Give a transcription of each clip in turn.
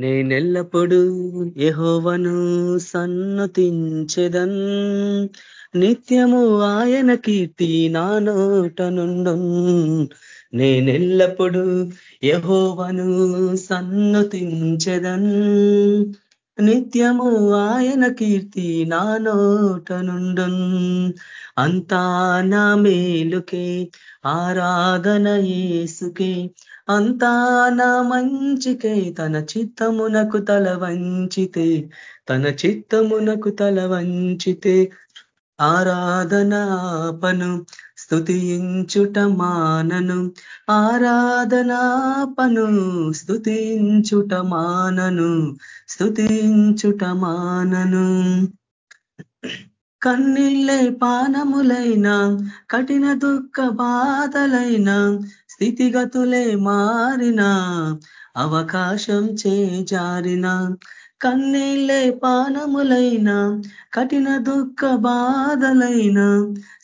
నేనెల్లప్పుడూ యహోవను సన్నతించెదన్. నిత్యము ఆయన కీర్తి నా నోట నేనెల్లప్పుడూ యహోవను సన్నతించెదన్. నిత్యము ఆయన కీర్తి నా నోట అంతా నా మేలుకే ఆరాధన ఏసుకే అంతా నా మంచికే తన చిత్తమునకు తల వంచితే తన చిత్తమునకు తల వంచితే ఆరాధనాపను స్థుతించుట మానను. ఆరాధనాపను స్థుతించుట మానను స్థుతించుట మానను. కన్నీళ్ళై పానములైన కఠిన దుఃఖ బాధలైన స్థితిగతులే మారిన అవకాశం చేజారిన కన్నీళ్ళే పానములైన కఠిన దుఃఖ బాధలైన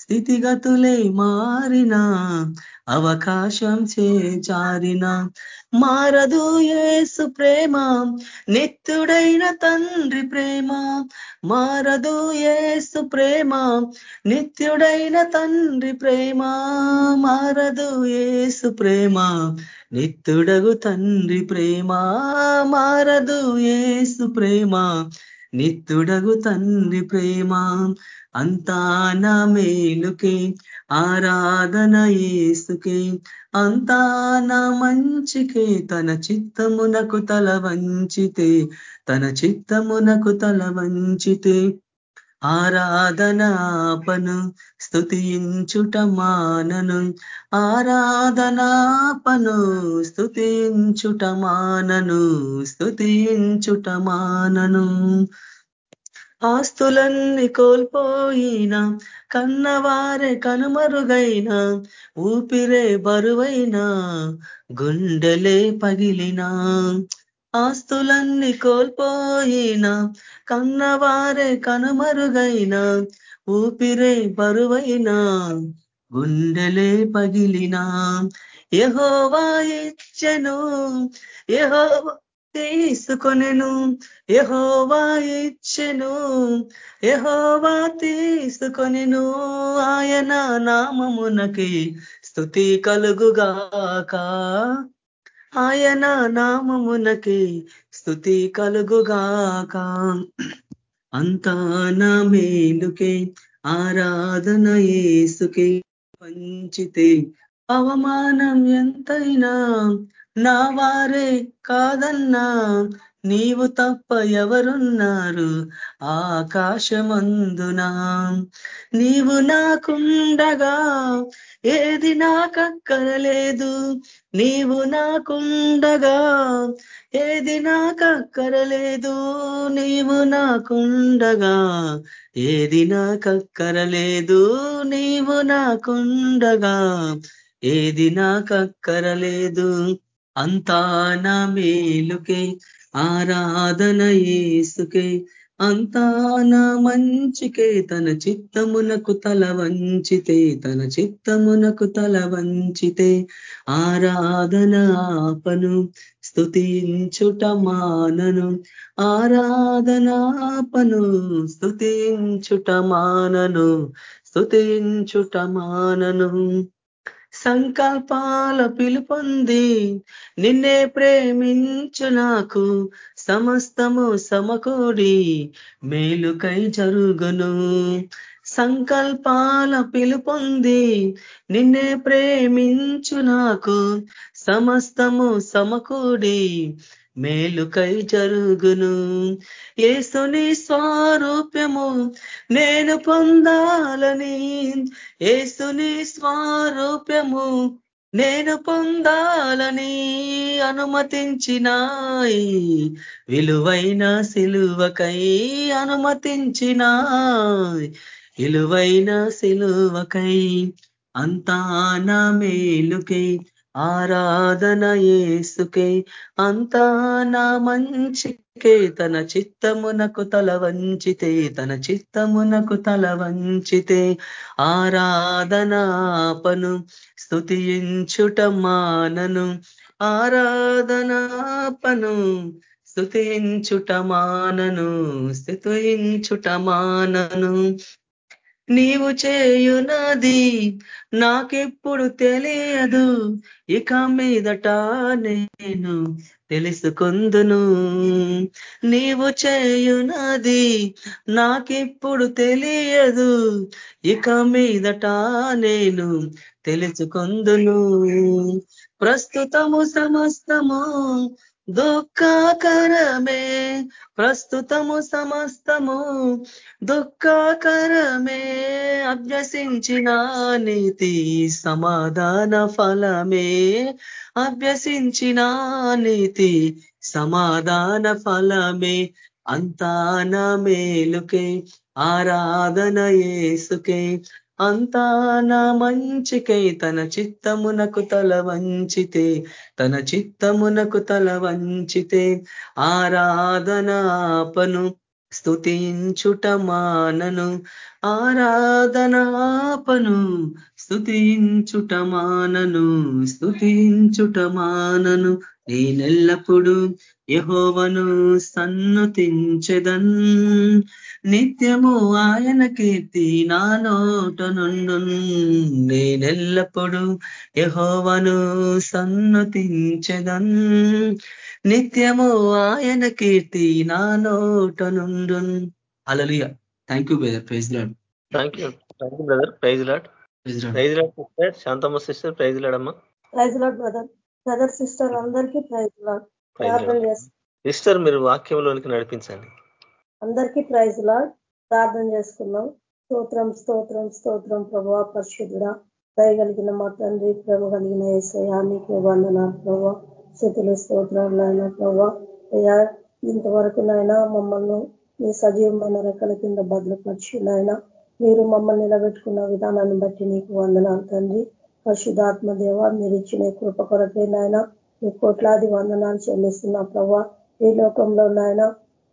స్థితిగతులే మారిన అవకాశం చేజారిన మారదు ఏసు ప్రేమ నిత్యుడైన తండ్రి ప్రేమ. మారదు ఏసు ప్రేమ నిత్యుడైన తండ్రి ప్రేమ. మారదు ఏసు ప్రేమ నిత్యుడగు తండ్రి ప్రేమ. మారదు ఏసు ప్రేమ నిత్తుడగు తండ్రి ప్రేమ అంతా నా మేలుకే ఆరాధన ఏసుకే అంతా నా మంచికే తన చిత్తమునకు తల వంచితే తన చిత్తమునకు తల వంచితే. ఆరాధనాపను స్థుతించుట మానను. ఆరాధనాపను స్థుతించుట మానను స్థుతించుట మానను. ఆస్తులన్నీ కోల్పోయినా కన్నవారే కనుమరుగైన ఊపిరే బరువైనా గుండెలే పగిలినా. ఆస్తులన్నీ కోల్పోయినా కన్నవారే కనుమరుగైన ఊపిరే బరువైనా గుండెలే పగిలినా. యహోవా ఇచ్చెను యహోవా తీసుకొనెను యహోవా ఇచ్చెను యహోవా తీసుకొనెను. ఆయన నామమునకి స్థుతి కలుగుగాక. ఆయన నామమునకే స్థుతి కలుగుగాక. అంతా నా మేలుకే ఆరాధన ఏసుకే పంచితే అవమానం ఎంతైనా నా వారే కాదన్నా. నీవు తప్ప ఎవరున్నారు? ఆకాశమందునా నీవు నాకుండగా ఏది నాకక్కరలేదు. నీవు నాకుండగా ఏది నాకక్కరలేదు. నీవు నాకుండగా ఏది నాకక్కరలేదు. నీవు నాకుండగా ఏది నాకక్కరలేదు. అంతా నా మేలుకే ఆరాధన ఏసుకే అంతా నా మంచికే. తన చిత్తమునకు తల వంచితే తన చిత్తమునకు తల వంచితే ఆరాధన ఆపను స్థుతించుట మానను. ఆరాధనాపను స్థుతించుట మానను స్థుతించుట మానను. సంకల్పాల పిలుపొంది. నిన్నే ప్రేమించు నాకు సమస్తము సమకూడి మేలుకై జరుగును. సంకల్పాల పిలుపొంది. నిన్నే ప్రేమించు నాకు సమస్తము సమకూడి మేలుకై జరుగును. ఏసుని స్వారూప్యము నేను పొందాలని. ఏసుని స్వారూప్యము నేను పొందాలని అనుమతించినాయి. విలువైన సిలువకై అనుమతించినాయి. విలువైన సిలువకై అంతా నా మేలుకై ఆరాధన ఏసుకే అంతా నా మంచికే. తన చిత్తమునకు తల వంచితే తన చిత్తమునకు తల వంచితే ఆరాధనాపను స్థుతించుట మానను. ఆరాధనాపను స్థుతించుట మానను స్థుతించుట మానను. నీవు చేయునది నాకెప్పుడు తెలియదు. ఇక మీదట నేను తెలుసుకుందును. నీవు చేయునది నాకెప్పుడు తెలియదు. ఇక మీదట నేను తెలుసుకుందును. ప్రస్తుతము సమస్తము దుఃఖాకరమే ప్రస్తుతము సమస్తము దుఃఖాకరమే అభ్యసించిన నీతి సమాధాన ఫలమే అభ్యసించిన నీతి సమాధాన ఫలమే అంతా నా మేలుకే ఆరాధన ఏసుకే అంతా నా మంచికై తన చిత్తమునకు తల వంచితే తన చిత్తమునకు తల వంచితే ఆరాధనాపను స్థుతించుట మానను. ఆరాధనాపను స్థుతించుట మానను స్థుతించుట మానను. నేనెల్లప్పుడు యహోవను సన్నుతించెదన్. నిత్యము ఆయన కీర్తి నా నోట నుండు నేనెల్లప్పుడు యహోవను సన్నతించదన్. నిత్యము ఆయన కీర్తి నా నోట నుండు అలలియ thank you brother. Praise Lord. Thank you. Thank you brother. Praise Lord. Praise Lord. Sister. Shanthamma sister. Praise లాడమ్మా praise Lord brother. Brother sister అందరికీ ప్రైజ్ లాడ్ సిస్టర్ మీరు వాక్యంలోనికి నడిపించండి. అందరికీ ప్రైజ్ లాడ్ ప్రార్థన చేసుకున్నాం స్తోత్రం స్తోత్రం స్తోత్రం ప్రభా పరిశుద్ధుడా దయగలిగిన మా తండ్రి ప్రేమ కలిగిన ఏసయా నీకు వందనాలు ప్రభా స్థితులు స్తోత్రాలు నాయన ప్రభా అయ్యా ఇంతవరకు నాయన మమ్మల్ని మీ సజీవమైన రెక్కల కింద భద్రపరిచి నాయన మీరు మమ్మల్ని నిలబెట్టుకున్న విధానాన్ని బట్టి నీకు వందనాలు తండ్రి. పరిశుధాత్మ దేవ మీరు ఇచ్చిన కృప కొరకే నాయన మీ కోట్లాది వందనాలు చెల్లిస్తున్నా ప్రభా. ఈ లోకంలో నాయన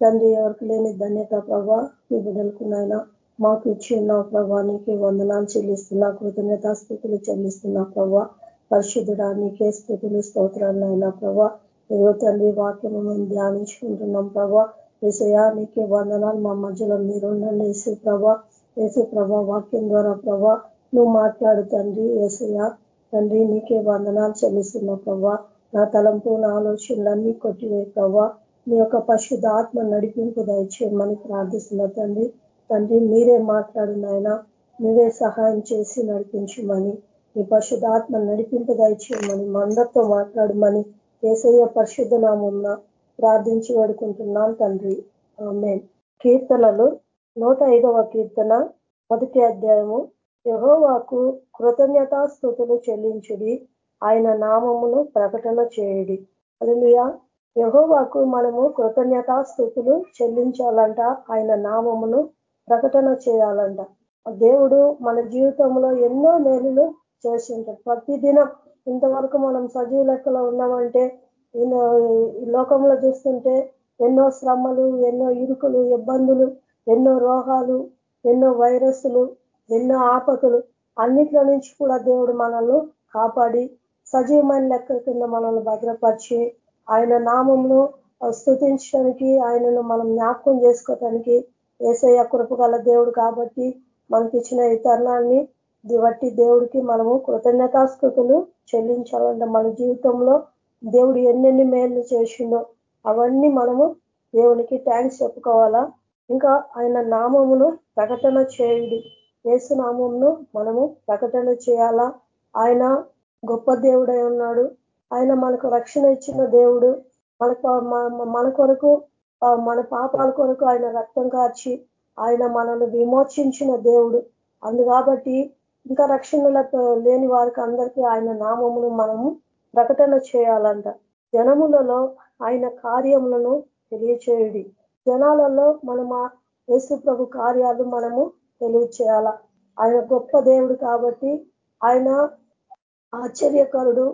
తండ్రి ఎవరికి లేని ధన్యత ప్రభా మీ బిడ్డలకు నాయన. మాకు ఇచ్చి ఉన్నావు ప్రభా నీకే వందనాలు చెల్లిస్తున్నా కృతజ్ఞత స్థితులు చెల్లిస్తున్నా ప్రభా. పరిశుద్ధుడా నీకే స్థుతులు స్తోత్రాలు నాయన ప్రభా. ఏదో తండ్రి వాక్యం మేము ధ్యానించుకుంటున్నాం ప్రభా. ఏసయా నీకే వందనాలు మా మధ్యలో మీరుండండి ఏసు ప్రభా. ఏసే ప్రభా వాక్యం ద్వారా ప్రభా నువ్వు మాట్లాడు తండ్రి ఏసయ్య. తండ్రి నీకే వందనాలు చెల్లిస్తున్నా ప్రవ్వా. నా తలంపు నా ఆలోచనలన్నీ కొట్టివే ప్రవ్వా. మీ యొక్క పరిశుద్ధ ఆత్మ నడిపింపు దయచేయమని ప్రార్థిస్తున్న తండ్రి. తండ్రి మీరే మాట్లాడు నాయన. మీరే సహాయం చేసి నడిపించమని మీ పరిశుద్ధ ఆత్మ నడిపింపు దయచేయమని మందరితో మాట్లాడమని ఏసయ్య పరిశుద్ధ నామన్న ప్రార్థించి వేడుకుంటున్నాను తండ్రి. ఆమె కీర్తనలు నూట ఐదవ కీర్తన మొదటి అధ్యాయము యహోవాకు కృతజ్ఞతాస్థుతులు చెల్లించుడి. ఆయన నామమును ప్రకటన చేయుడి. అదిలియా యహోవాకు మనము కృతజ్ఞతాస్థుతులు చెల్లించాలంట. ఆయన నామమును ప్రకటన చేయాలంట. దేవుడు మన జీవితంలో ఎన్నో మేలులు చేసింటాడు ప్రతిదినం ఇంతవరకు మనం సజీవ లెక్కలో ఉన్నామంటే ఈ లోకంలో చూస్తుంటే ఎన్నో శ్రమలు ఎన్నో ఇరుకులు ఇబ్బందులు ఎన్నో రోగాలు ఎన్నో వైరస్లు ఎన్నో ఆపదలు అన్నిట్లో నుంచి కూడా దేవుడు మనల్ని కాపాడి సజీవమైన లెక్క కింద మనల్ని భద్రపరిచి ఆయన నామంను స్థుతించడానికి ఆయనను మనం జ్ఞాపకం చేసుకోవటానికి ఏసయ్య కృపగల దేవుడు కాబట్టి మనకి ఇచ్చిన ఈ తరుణాన్ని బట్టి దేవుడికి మనము కృతజ్ఞతాస్థుతులు చెల్లించాలంటే మన జీవితంలో దేవుడు ఎన్నెన్ని మేలు చేసిండో అవన్నీ మనము దేవునికి థ్యాంక్స్ చెప్పుకోవాలా. ఇంకా ఆయన నామమును ప్రకటన చేయుడి. ఏసునామంను మనము ప్రకటన చేయాలా? ఆయన గొప్ప దేవుడై ఉన్నాడు. ఆయన మనకు రక్షణ ఇచ్చిన దేవుడు. మనకు మన కొరకు మన పాపాల కొరకు ఆయన రక్తం కార్చి ఆయన మనల్ని విమోచించిన దేవుడు. అందు కాబట్టి ఇంకా రక్షణలతో లేని వారికి అందరికీ ఆయన నామమును మనము ప్రకటన చేయాలంట. జనములలో ఆయన కార్యములను తెలియచేయడి. జనాలలో మనం యేసు ప్రభు కార్యాలు మనము తెలియచేయాల? ఆయన గొప్ప దేవుడు కాబట్టి ఆయన ఆశ్చర్యకరుడు.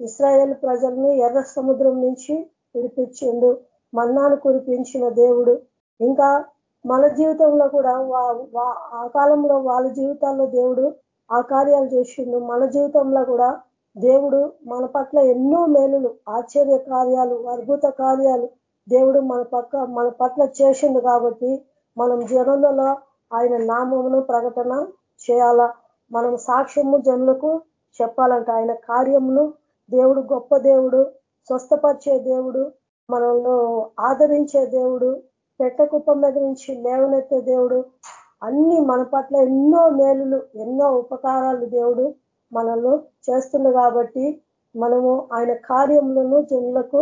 ఇస్రాయేల్ ప్రజల్ని ఎర్ర సముద్రం నుంచి విడిపించిండు. మన్నాను కురిపించిన దేవుడు. ఇంకా మన జీవితంలో కూడా ఆ కాలంలో వాళ్ళ జీవితాల్లో దేవుడు ఆ కార్యాలు చేసిండు. మన జీవితంలో కూడా దేవుడు మన పట్ల ఎన్నో మేలులు ఆశ్చర్య కార్యాలు అద్భుత కార్యాలు దేవుడు మన పక్క మన పట్ల చేసిండు కాబట్టి మనం జనులలో ఆయన నామమును ప్రకటన చేయాలా? మనం సాక్ష్యము జనులకు చెప్పాలంట ఆయన కార్యమును దేవుడు గొప్ప దేవుడు స్వస్థపరిచే దేవుడు మనల్ని ఆదరించే దేవుడు పెట్ట కుప్పం మీద నుంచి లేవనెత్తే దేవుడు అన్ని మన పట్ల ఎన్నో మేలులు ఎన్నో ఉపకారాలు దేవుడు మనల్ని చేస్తుంది కాబట్టి మనము ఆయన కార్యములను జనులకు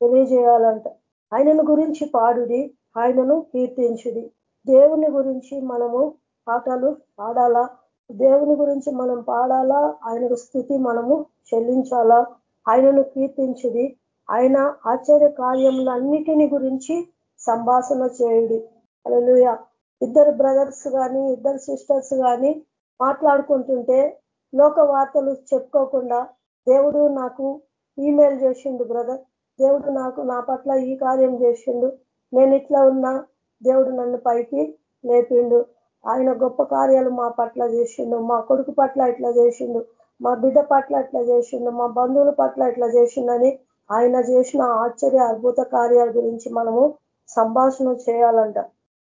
తెలియజేయాలంట. ఆయనను గురించి పాడుడి ఆయనను కీర్తించుడి. దేవుని గురించి మనము పాటలు పాడాలా? దేవుని గురించి మనం పాడాలా? ఆయనకు స్థుతి మనము చెల్లించాలా? ఆయనను కీర్తించుడి. ఆయన ఆశ్చర్య కార్యములన్నిటిని గురించి సంభాషణ చేయుడి. అలలుయ ఇద్దరు బ్రదర్స్ కానీ ఇద్దరు సిస్టర్స్ కానీ మాట్లాడుకుంటుంటే లోక వార్తలు చెప్పుకోకుండా దేవుడు నాకు ఈమెయిల్ చేసిండు బ్రదర్. దేవుడు నాకు నా పట్ల ఈ కార్యం చేసిండు. నేను ఇట్లా ఉన్నా దేవుడు నన్ను పైకి లేపిండు. ఆయన గొప్ప కార్యాలు మా పట్ల చేసిండు. మా కొడుకు పట్ల ఇట్లా చేసిండు. మా బిడ్డ పట్ల ఇట్లా చేసిండు. మా బంధువుల పట్ల ఇట్లా చేసిండని ఆయన చేసిన ఆశ్చర్య అద్భుత కార్యాల గురించి మనము సంభాషణ చేయాలంట.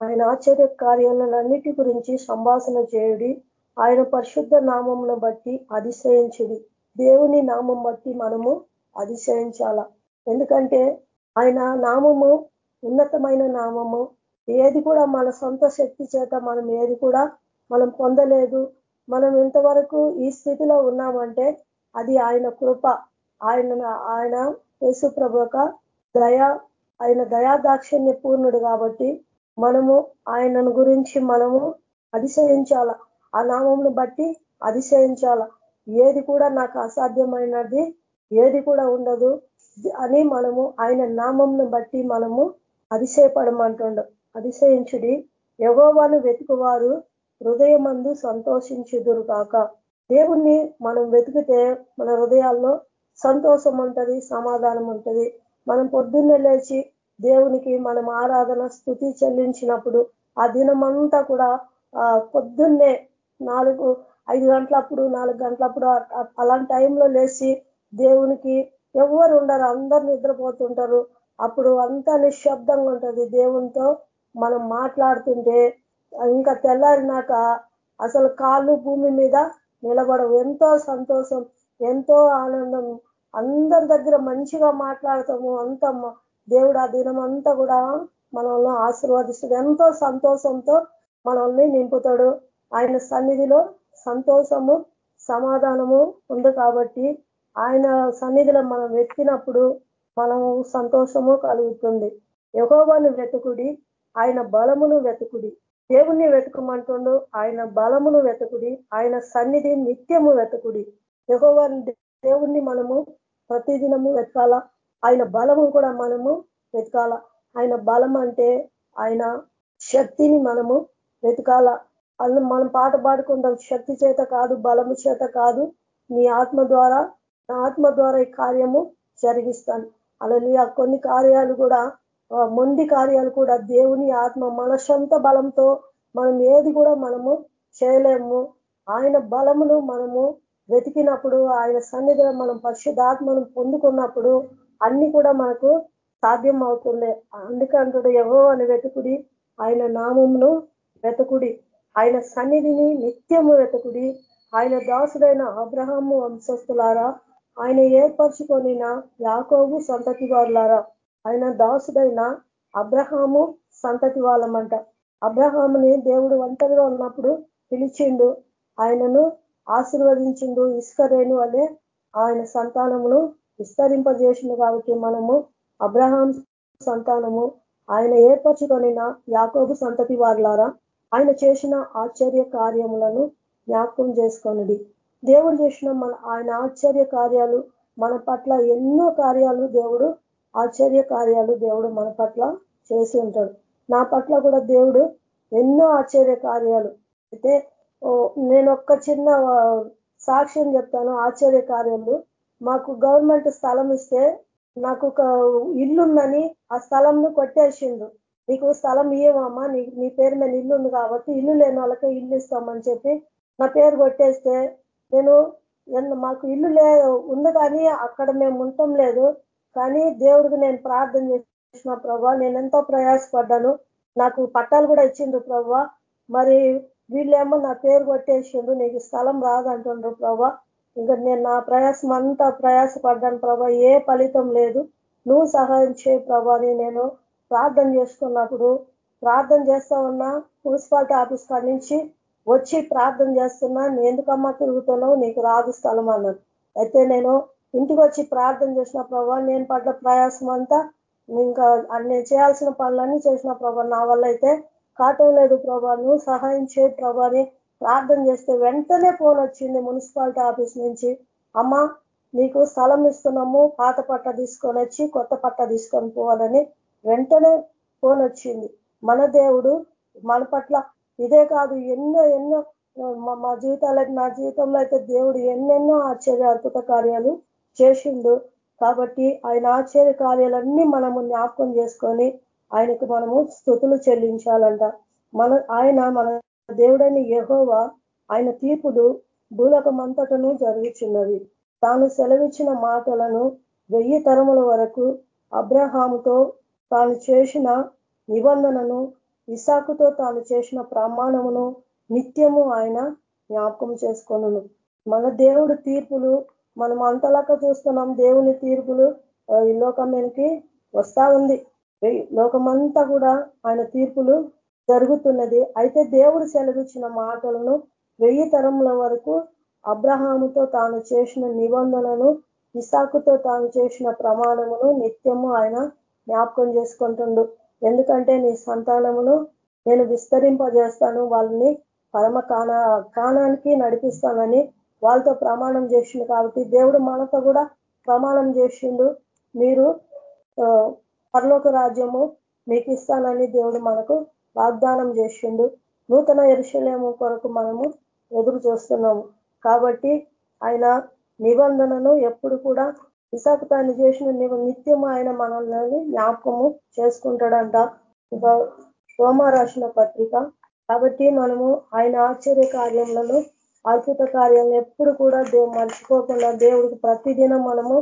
ఆయన ఆశ్చర్య కార్యాలన్నిటి గురించి సంభాషణ చేయుడి. ఆయన పరిశుద్ధ నామమును బట్టి అతిశయించుడి. దేవుని నామం బట్టి మనము అతిశయించాల. ఎందుకంటే ఆయన నామము ఉన్నతమైన నామము ఏది కూడా మన సొంత శక్తి చేత మనం ఏది కూడా మనం పొందలేదు. మనం ఇంతవరకు ఈ స్థితిలో ఉన్నామంటే అది ఆయన కృప ఆయన ఆయన యేసు యొక్క దయా ఆయన దయాదాక్షిణ్య పూర్ణుడు కాబట్టి మనము ఆయనను గురించి మనము అతిశయించాల? ఆ నామంను బట్టి అతిశయించాల? ఏది కూడా నాకు అసాధ్యమైనది ఏది కూడా ఉండదు అని మనము ఆయన నామంను బట్టి మనము అతిశయపడమంటుండ. అతిశయించుడి. యగోవాను వెతుకువారు హృదయమందు సంతోషించుదురు కాక దేవుణ్ణి మనం వెతికితే మన హృదయాల్లో సంతోషం ఉంటుంది సమాధానం ఉంటుంది మనం పొద్దున్నే లేచి దేవునికి మనం ఆరాధన స్థుతి చెల్లించినప్పుడు ఆ దినమంతా కూడా పొద్దున్నే నాలుగు ఐదు గంటలప్పుడు నాలుగు గంటలప్పుడు అలాంటి టైంలో లేచి దేవునికి ఎవరు ఉండరు అందరు నిద్రపోతుంటారు. అప్పుడు అంతా నిశ్శబ్దంగా ఉంటుంది దేవునితో మనం మాట్లాడుతుంటే ఇంకా తెల్లారినాక అసలు కాళ్ళు భూమి మీద నిలబడవు. ఎంతో సంతోషం ఎంతో ఆనందం. అందరి దగ్గర మంచిగా మాట్లాడతాము. అంత దేవుడు ఆ దినం అంతా కూడా మనల్ని ఆశీర్వదిస్తాడు. ఎంతో సంతోషంతో మనల్ని నింపుతాడు. ఆయన సన్నిధిలో సంతోషము సమాధానము ఉంది కాబట్టి ఆయన సన్నిధిలో మనం వెతికినప్పుడు మనము సంతోషము కలుగుతుంది. యహోవాను వెతుకుడి ఆయన బలమును వెతుకుడి. దేవుణ్ణి వెతుకమంటుండు ఆయన బలమును వెతుకుడి ఆయన సన్నిధి నిత్యము వెతుకుడి. యహోవాని దేవుణ్ణి మనము ప్రతిదినము వెతకాల? ఆయన బలము కూడా మనము వెతకాల? ఆయన బలం అంటే ఆయన శక్తిని మనము వెతకాల? అల్లు మనం పాట పాడుకుంటాం శక్తి చేత కాదు బలము చేత కాదు. నీ ఆత్మ ద్వారా నా ఆత్మ ద్వారా ఈ కార్యము జరిగిస్తాను. అలా కొన్ని కార్యాలు కూడా మొండి కార్యాలు కూడా దేవుని ఆత్మ మన సొంత బలంతో మనం ఏది కూడా మనము చేయలేము. ఆయన బలమును మనము వెతికినప్పుడు ఆయన సన్నిధిలో మనం పరిశుద్ధాత్మను పొందుకున్నప్పుడు అన్ని కూడా మనకు సాధ్యం అవుతుంది. అందుకంటుడు ఎవో అని వెతుకుడి ఆయన నామమును వెతుకుడి. ఆయన సన్నిధిని నిత్యము వెతుకుడి. ఆయన దాసుడైన అబ్రహాము వంశస్థులారా ఆయన ఏర్పరచుకొనిన యాకోబు సంతతి వారులారా ఆయన దాసుడైన అబ్రహాము సంతతి వాళ్ళమంట. అబ్రహాముని దేవుడు ఒంటరిగా ఉన్నప్పుడు పిలిచిండు. ఆయనను ఆశీర్వదించిండు ఇస్కరేణు అనే ఆయన సంతానమును విస్తరింపజేసిండు కాబట్టి మనము అబ్రహాం సంతానము ఆయన ఏర్పరచుకొనిన యాకోబు సంతతి వారులారా ఆయన చేసిన ఆశ్చర్య కార్యములను జ్ఞాపకం చేసుకొనిది దేవుడు చేసిన మన ఆయన ఆశ్చర్య కార్యాలు మన పట్ల ఎన్నో కార్యాలు దేవుడు ఆశ్చర్య కార్యాలు దేవుడు మన పట్ల చేసి ఉంటాడు. నా పట్ల కూడా దేవుడు ఎన్నో ఆశ్చర్య కార్యాలు. అయితే నేను ఒక్క చిన్న సాక్ష్యం చెప్తాను. ఆశ్చర్య కార్యాలు. మాకు గవర్నమెంట్ స్థలం ఇస్తే నాకు ఒక ఇల్లుందని ఆ స్థలంను కొట్టేసిండు. నీకు స్థలం ఇయ్యమమ్మా నీ నీ పేరు మీద ఇల్లు ఉంది కాబట్టి ఇల్లు లేని వాళ్ళకే ఇల్లు ఇస్తామని చెప్పి నా పేరు కొట్టేస్తే నేను మాకు ఇల్లు లే ఉంది కానీ అక్కడ మేము ఉండటం లేదు. కానీ దేవుడికి నేను ప్రార్థన చేసిన ప్రభా నేను ఎంతో ప్రయాసపడ్డాను. నాకు పట్టాలు కూడా ఇచ్చిండ్రు ప్రభా. మరి వీళ్ళేమో నా పేరు కొట్టేసిండ్రు నీకు స్థలం రాదంటుండ్రు ప్రభా. ఇంకా నేను నా ప్రయాసం అంతా ప్రయాసపడ్డాను ప్రభా. ఏ ఫలితం లేదు. నువ్వు సహాయం చేయ ప్రభాని నేను ప్రార్థన చేసుకున్నప్పుడు ప్రార్థన చేస్తా ఉన్నా మున్సిపాలిటీ ఆఫీస్ కాడి నుంచి వచ్చి ప్రార్థన చేస్తున్నా నేను ఎందుకమ్మా తిరుగుతున్నావు? నీకు రాదు స్థలం అన్నది అయితే నేను ఇంటికి వచ్చి ప్రార్థన చేసిన ప్రభా నేను పడ్డ ప్రయాసం అంతా ఇంకా నేను చేయాల్సిన పనులన్నీ చేసిన ప్రభా నా వల్ల అయితే కాటం లేదు ప్రభా నువ్వు సహాయం చేయ ప్రభాని ప్రార్థన చేస్తే వెంటనే ఫోన్ వచ్చింది మున్సిపాలిటీ ఆఫీస్ నుంచి. అమ్మ నీకు స్థలం ఇస్తున్నాము పాత పట్ట తీసుకొని వచ్చి కొత్త పట్ట తీసుకొని పోవాలని వెంటనే ఫోన్ వచ్చింది. మన దేవుడు మన పట్ల ఇదే కాదు ఎన్నో ఎన్నో మా జీవితాలకి నా జీవితంలో అయితే దేవుడు ఎన్నెన్నో ఆశ్చర్య అద్భుత కార్యాలు చేసిండు. కాబట్టి ఆయన ఆశ్చర్య కార్యాలన్నీ మనము జ్ఞాపకం చేసుకొని ఆయనకు మనము స్థుతులు చెల్లించాలంట. మన ఆయన మన దేవుడని యహోవా ఆయన తీర్పులు భూలకమంతటను జరుగుచున్నవి. తాను సెలవిచ్చిన మాటలను వెయ్యి తరముల వరకు అబ్రహాముతో తాను చేసిన నిబంధనను ఇసాకుతో తాను చేసిన ప్రమాణమును నిత్యము ఆయన జ్ఞాపకం చేసుకొను మన దేవుడు తీర్పులు మనం అంతలాగా చూస్తున్నాం దేవుని తీర్పులు ఈ లోకమేనికి వస్తా ఉంది లోకమంతా కూడా ఆయన తీర్పులు జరుగుతున్నది. అయితే దేవుడు సెలవిచ్చిన మాటలను వెయ్యి తరముల వరకు అబ్రహాముతో తాను చేసిన నిబంధనను ఇసాకుతో తాను చేసిన ప్రమాణమును నిత్యము ఆయన జ్ఞాపకం చేసుకుంటుండు. ఎందుకంటే నీ సంతానమును నేను విస్తరింపజేస్తాను వాళ్ళని పరమ కాన కాణానికి నడిపిస్తానని వాళ్ళతో ప్రమాణం చేసిండు కాబట్టి దేవుడు మనతో కూడా ప్రమాణం చేసిండు. మీరు పరలోక రాజ్యము మీకు ఇస్తానని దేవుడు మనకు వాగ్దానం చేసిండు. నూతన ఎరుశలేము కొరకు మనము ఎదురు చూస్తున్నాము. కాబట్టి ఆయన నిబంధనను ఎప్పుడు కూడా విశాఖతాన్ని చేసిన నిత్యం ఆయన మనల్ని జ్ఞాపకము చేసుకుంటాడంట. సోమ రాసిన పత్రిక. కాబట్టి మనము ఆయన ఆశ్చర్య కార్యములను అద్భుత కార్యాలను ఎప్పుడు కూడా దేవు మర్చిపోకుండా దేవుడికి ప్రతిదినం మనము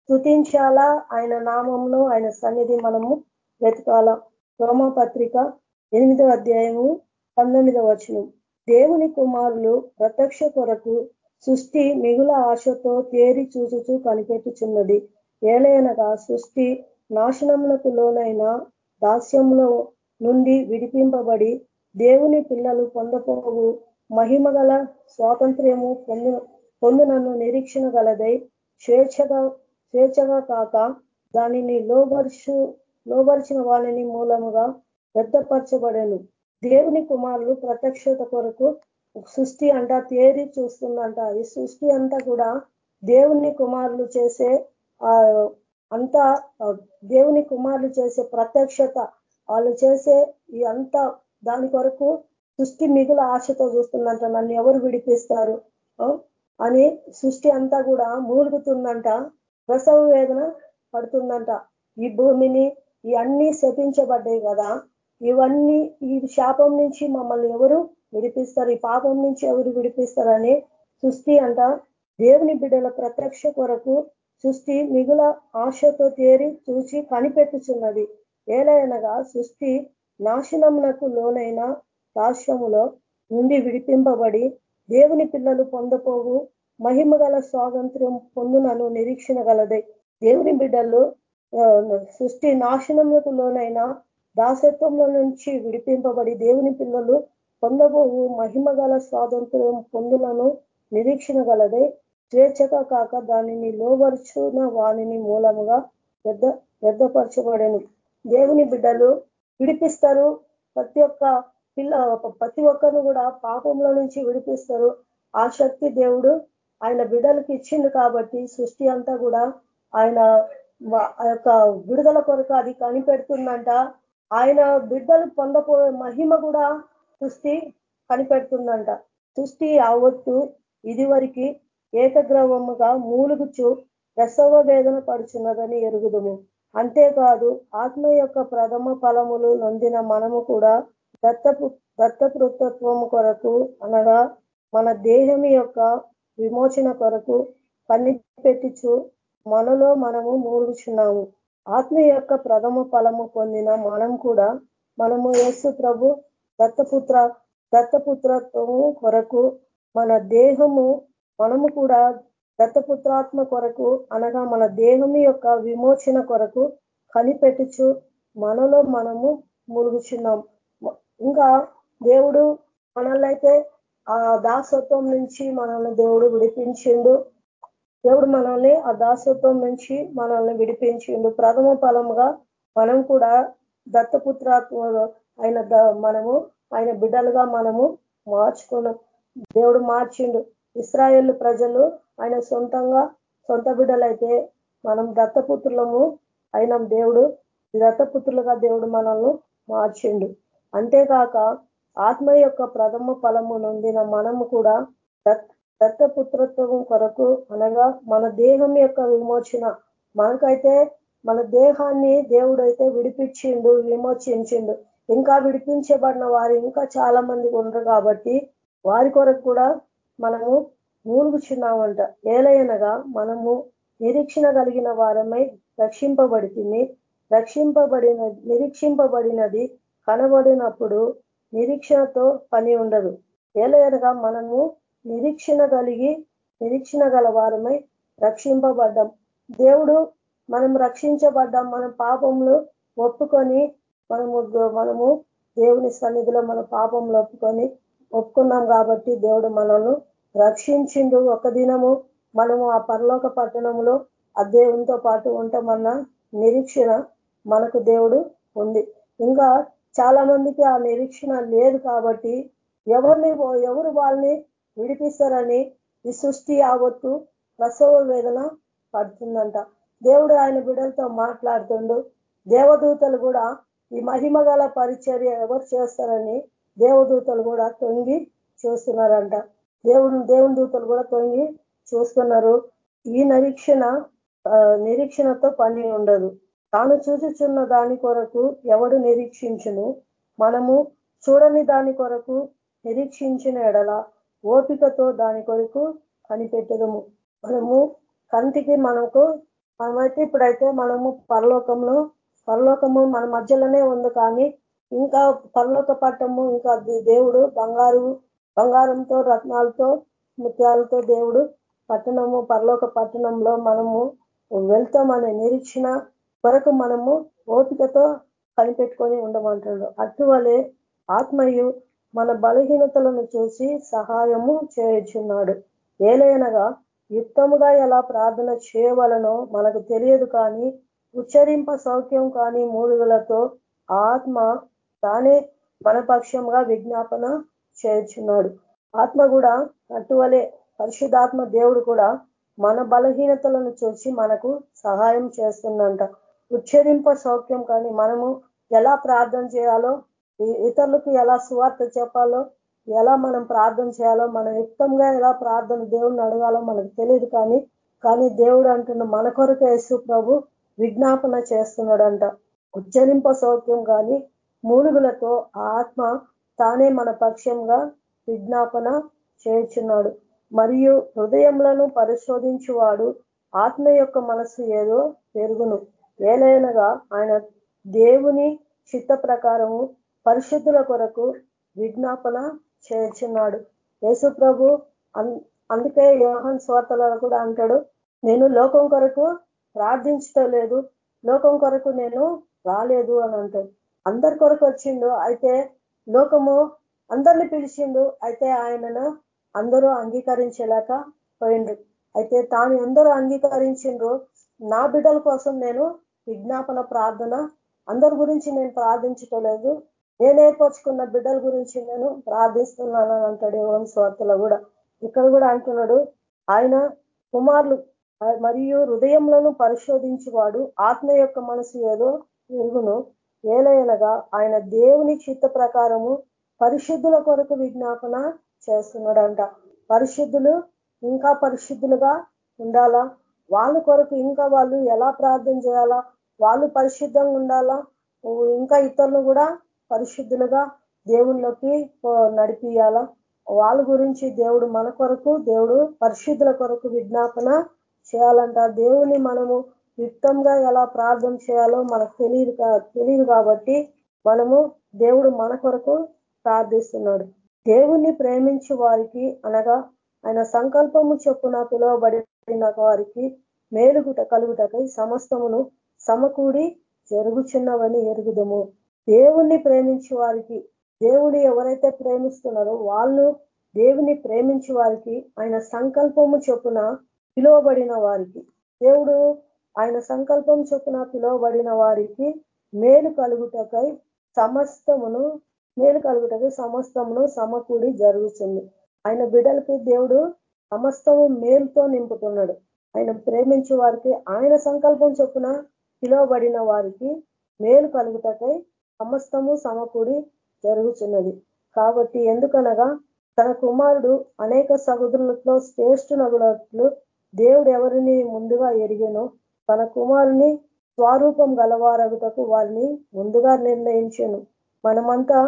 స్థుతించాలా ఆయన నామంలో ఆయన సన్నిధి మనము వెతకాల? రోమపత్రిక ఎనిమిదవ అధ్యాయము పంతొమ్మిదవ వచనం. దేవుని కుమారులు ప్రత్యక్ష కొరకు సృష్టి మిగుల ఆశతో తేరి చూచుచూ కనిపెట్టుచున్నది. ఏలైనగా సృష్టి నాశనములకు లోనైన దాస్యంలో నుండి విడిపింపబడి దేవుని పిల్లలు పొందపోవు. మహిమ గల స్వాతంత్ర్యము పొందు పొందునన్ను నిరీక్షణ గలదై స్వేచ్ఛగా స్వేచ్ఛగా కాక దానిని లోబర్చు లోబరిచిన వాళ్ళని మూలముగా పెద్దపరచబడను దేవుని కుమారులు ప్రత్యక్షత కొరకు సృష్టి అంట తేరి చూస్తుందంట ఈ సృష్టి అంతా కూడా దేవుని కుమారులు చేసే ఆ అంతా దేవుని కుమారులు చేసే ప్రత్యక్షత. వాళ్ళు చేసే ఈ అంతా దాని కొరకు సృష్టి మిగుల ఆశతో చూస్తుందంట నన్ను ఎవరు విడిపిస్తారు? అని సృష్టి అంతా కూడా మూలుగుతుందంట ప్రసవ వేదన పడుతుందంట. ఈ భూమిని ఇవన్నీ శపించబడ్డాయి కదా ఇవన్నీ ఈ శాపం నుంచి మమ్మల్ని ఎవరు విడిపిస్తారు? ఈ పాపం నుంచి ఎవరు విడిపిస్తారని సృష్టి అంట. దేవుని బిడ్డల ప్రత్యక్ష కొరకు సృష్టి మిగుల ఆశతో తేరి చూసి కనిపెట్టుచున్నది. ఏలైనగా సృష్టి నాశనమునకు లోనైన రాష్ట్రములో నుండి విడిపింపబడి దేవుని పిల్లలు పొందపోవు మహిమ గల స్వాతంత్ర్యం పొందునను నిరీక్షణ గలదై. దేవుని బిడ్డలు సృష్టి నాశనములకు లోనైన దాసత్వంలో నుంచి విడిపింపబడి దేవుని పిల్లలు పొందబోవు మహిమ గల స్వాతంత్ర్యం పొందులను నిరీక్షణ గలదే స్వేచ్ఛగా కాక దానిని లోబరుచున్న వాణిని మూలముగా పెద్ద పెద్దపరచబడను దేవుని బిడ్డలు విడిపిస్తారు. ప్రతి ఒక్క పిల్ల ప్రతి ఒక్కరిని కూడా పాపంలో నుంచి విడిపిస్తారు. ఆ శక్తి దేవుడు ఆయన బిడ్డలకి ఇచ్చిండు కాబట్టి సృష్టి అంతా కూడా ఆయన ఆ యొక్క విడుదల కొరకు అది కనిపెడుతుందంట. ఆయన బిడ్డలు పొందపోయే మహిమ కూడా సృష్టి కనిపెడుతుందంట. సృష్టి యావత్తు ఇది వరకు ఏకగ్రవముగా మూలుగుచు ప్రసవ వేదన పడుచున్నదని ఎరుగుదము. అంతేకాదు ఆత్మ యొక్క ప్రథమ ఫలములు నొందిన మనము కూడా దత్తపు దత్తపుత్రత్వము కొరకు అనగా మన దేహం యొక్క విమోచన కొరకు కనిపెట్టుచు మనలో మనము మూడుచున్నాము. ఆత్మ యొక్క ప్రథమ ఫలము పొందిన మనం కూడా మనము యేసు ప్రభు దత్తపుత్ర దత్తపుత్రత్వము కొరకు మన దేహము మనము కూడా దత్తపుత్రాత్మ కొరకు అనగా మన దేహం యొక్క విమోచన కొరకు కనిపెట్టుచు మనలో మనము మురుగుచున్నాం ఇంకా దేవుడు మనల్నైతే ఆ దాసత్వం నుంచి మనల్ని దేవుడు విడిపించిండు. దేవుడు మనల్ని ఆ దాసత్వం నుంచి మనల్ని విడిపించిండు. ప్రథమ ఫలముగా మనం కూడా దత్తపుత్రాత్మ ఆయన మనము ఆయన బిడ్డలుగా మనము మార్చుకున్నాం దేవుడు మార్చిండు. ఇస్రాయేల్ ప్రజలు ఆయన సొంతంగా సొంత బిడ్డలైతే మనం దత్తపుత్రులము అయిన దేవుడు. దత్తపుత్రులుగా దేవుడు మనల్ని మార్చిండు. అంతేకాక ఆత్మ యొక్క ప్రథమ ఫలము నొందిన మనము కూడా దత్తపుత్రత్వం కొరకు అనగా మన దేహం యొక్క విమోచన. మనకైతే మన దేహాన్ని దేవుడైతే విడిపించిండు విమోచించిండు. ఇంకా విడిపించబడిన వారు ఇంకా చాలా మంది ఉండరు కాబట్టి వారి కొరకు కూడా మనము మూలుగుచున్నామంట. ఏలయనగా మనము నిరీక్షణ కలిగిన వారమై రక్షింపబడితిమి రక్షింపబడిన నిరీక్షింపబడినది కనబడినప్పుడు నిరీక్షణతో పని ఉండదు. ఏలయనగా మనము నిరీక్షణ కలిగి నిరీక్షణ గల వారమై రక్షింపబడ్డాం. దేవుడు మనం రక్షించబడ్డాం మన పాపంలో ఒప్పుకొని మనము మనము దేవుని సన్నిధిలో మన పాపంలో ఒప్పుకొని ఒప్పుకున్నాం కాబట్టి దేవుడు మనల్ని రక్షించిండు. ఒక దినము మనము ఆ పరలోక పట్టణంలో ఆ దేవునితో పాటు ఉంటామన్న నిరీక్షణ మనకు దేవుడు ఉంది. ఇంకా చాలా మందికి ఆ నిరీక్షణ లేదు కాబట్టి ఎవరిని ఎవరు వాళ్ళని విడిపిస్తారని ఈ సృష్టి యావత్తు ప్రసవ వేదన పడుతుందంట. దేవుడు ఆయన బిడ్డలతో మాట్లాడుతుండు. దేవదూతలు కూడా ఈ మహిమ గల పరిచర్య ఎవరు చేస్తారని దేవదూతలు కూడా తొంగి చూస్తున్నారంట. దేవుడు దేవుని దూతలు కూడా తొంగి చూస్తున్నారు. ఈ నిరీక్షణ నిరీక్షణతో పని ఉండదు. తాను చూచుచున్న దాని కొరకు ఎవడు నిరీక్షించును? మనము చూడని దాని కొరకు నిరీక్షించిన ఎడల ఓపికతో దాని కొరకు కనిపెట్టదము. మనము కంటికి మనకు మనమైతే ఇప్పుడైతే మనము పరలోకంలో పరలోకము మన మధ్యలోనే ఉంది కానీ ఇంకా పరలోక పట్టము ఇంకా దేవుడు బంగారు బంగారంతో రత్నాలతో ముత్యాలతో దేవుడు పట్టణము పరలోక పట్టణంలో మనము వెళ్తామనే నిరీక్షణ కొరకు మనము ఓపికతో కనిపెట్టుకొని ఉండమంటాడు అటువలే ఆత్మయు మన బలహీనతలను చూసి సహాయము చేయుచున్నాడు. ఏలైనగా యుక్తముగా ఎలా ప్రార్థన చేయవలనో మనకు తెలియదు కానీ ఉచ్చరింప సౌఖ్యం కానీ మూడుగులతో ఆత్మ తానే మన పక్షంగా విజ్ఞాపన చేయుచున్నాడు. ఆత్మ కూడా అటువలే పరిశుధాత్మ దేవుడు కూడా మన బలహీనతలను చూసి మనకు సహాయం చేస్తుందంట. ఉచ్చరింప సౌఖ్యం కానీ మనము ఎలా ప్రార్థన చేయాలో ఇతరులకు ఎలా సువార్త చెప్పాలో ఎలా మనం ప్రార్థన చేయాలో మనం యుక్తంగా ఎలా ప్రార్థన దేవుడిని అడగాలో మనకు తెలియదు కానీ కానీ దేవుడు అంటున్న మన కొరకు యేసు ప్రభు విజ్ఞాపన చేస్తున్నాడంట. ఉచ్చరింప సౌఖ్యం కానీ మూలుగులతో ఆత్మ తానే మన పక్షంగా విజ్ఞాపన చేయుచున్నాడు. మరియు హృదయంలను పరిశోధించువాడు ఆత్మ యొక్క మనసు ఏదో పెరుగును. ఏలైనగా ఆయన దేవుని చిత్త ప్రకారము పరిశుద్ధుల కొరకు విజ్ఞాపన చేర్చున్నాడు యేసు ప్రభు అందుకే యోహన్ స్వార్తలలో కూడా అంటాడు నేను లోకం కొరకు ప్రార్థించటం లేదు లోకం కొరకు నేను రాలేదు అని అంటాడు. అందరి కొరకు వచ్చిండు అయితే లోకము అందరిని పిలిచిండు అయితే ఆయనను అందరూ అంగీకరించేలాక పోయిండు. అయితే తాను అందరూ అంగీకరించిండ్రు నా బిడ్డల కోసం నేను విజ్ఞాపన ప్రార్థన. అందరి గురించి నేను ప్రార్థించటలేదు నేను ఏర్పరచుకున్న బిడ్డల గురించి నేను ప్రార్థిస్తున్నాను అంటాడు యోగం స్వార్థలో కూడా. ఇక్కడ కూడా అంటున్నాడు ఆయన కుమారులు మరియు హృదయంలో పరిశోధించేవాడు. ఆత్మ యొక్క మనసు ఏదో ఎరుగును ఏలయనగా ఆయన దేవుని చిత్త ప్రకారము పరిశుద్ధుల కొరకు విజ్ఞాపన చేస్తున్నాడంట. పరిశుద్ధులు ఇంకా పరిశుద్ధులుగా ఉండాలా? వాళ్ళ కొరకు ఇంకా వాళ్ళు ఎలా ప్రార్థన చేయాలా? వాళ్ళు పరిశుద్ధంగా ఉండాలా? ఇంకా ఇతరులు కూడా పరిశుద్ధులుగా దేవుళ్ళకి నడిపియాలా వాళ్ళ గురించి దేవుడు మన కొరకు దేవుడు పరిశుద్ధుల కొరకు విజ్ఞాపన చేయాలంట. దేవుని మనము యుక్తంగా ఎలా ప్రార్థన చేయాలో మనకు తెలియదు తెలియదు కాబట్టి మనము దేవుడు మన కొరకు ప్రార్థిస్తున్నాడు. దేవుణ్ణి ప్రేమించి వారికి అనగా ఆయన సంకల్పము చొప్పున పిలువబడిన వారికి మేలుగుట కలుగుటకై సమస్తమును సమకూడి జరుగుచున్నవని ఎరుగుదము. దేవుణ్ణి ప్రేమించి వారికి దేవుని ఎవరైతే ప్రేమిస్తున్నారో వాళ్ళు దేవుని ప్రేమించి వారికి ఆయన సంకల్పము చొప్పున పిలువబడిన వారికి దేవుడు ఆయన సంకల్పం చొప్పున పిలువబడిన వారికి మేలు కలుగుటకై సమస్తమును మేలు కలుగుటకై సమస్తమును సమకూడి జరుగుతుంది ఆయన బిడ్డలకి దేవుడు సమస్తము మేలుతో నింపుతున్నాడు. ఆయన ప్రేమించే వారికి ఆయన సంకల్పం చొప్పున పిలువబడిన వారికి మేలు కలుగుటకై సమస్తము సమకూడి జరుగుతున్నది కాబట్టి ఎందుకనగా తన కుమారుడు అనేక సహోదరులతో శ్రేష్ఠునగునట్లు దేవుడు ఎవరిని ముందుగా ఎరిగానో? తన కుమారుని స్వరూపం గలవారగుటకు వారిని ముందుగా నిర్ణయించాను. మనమంతా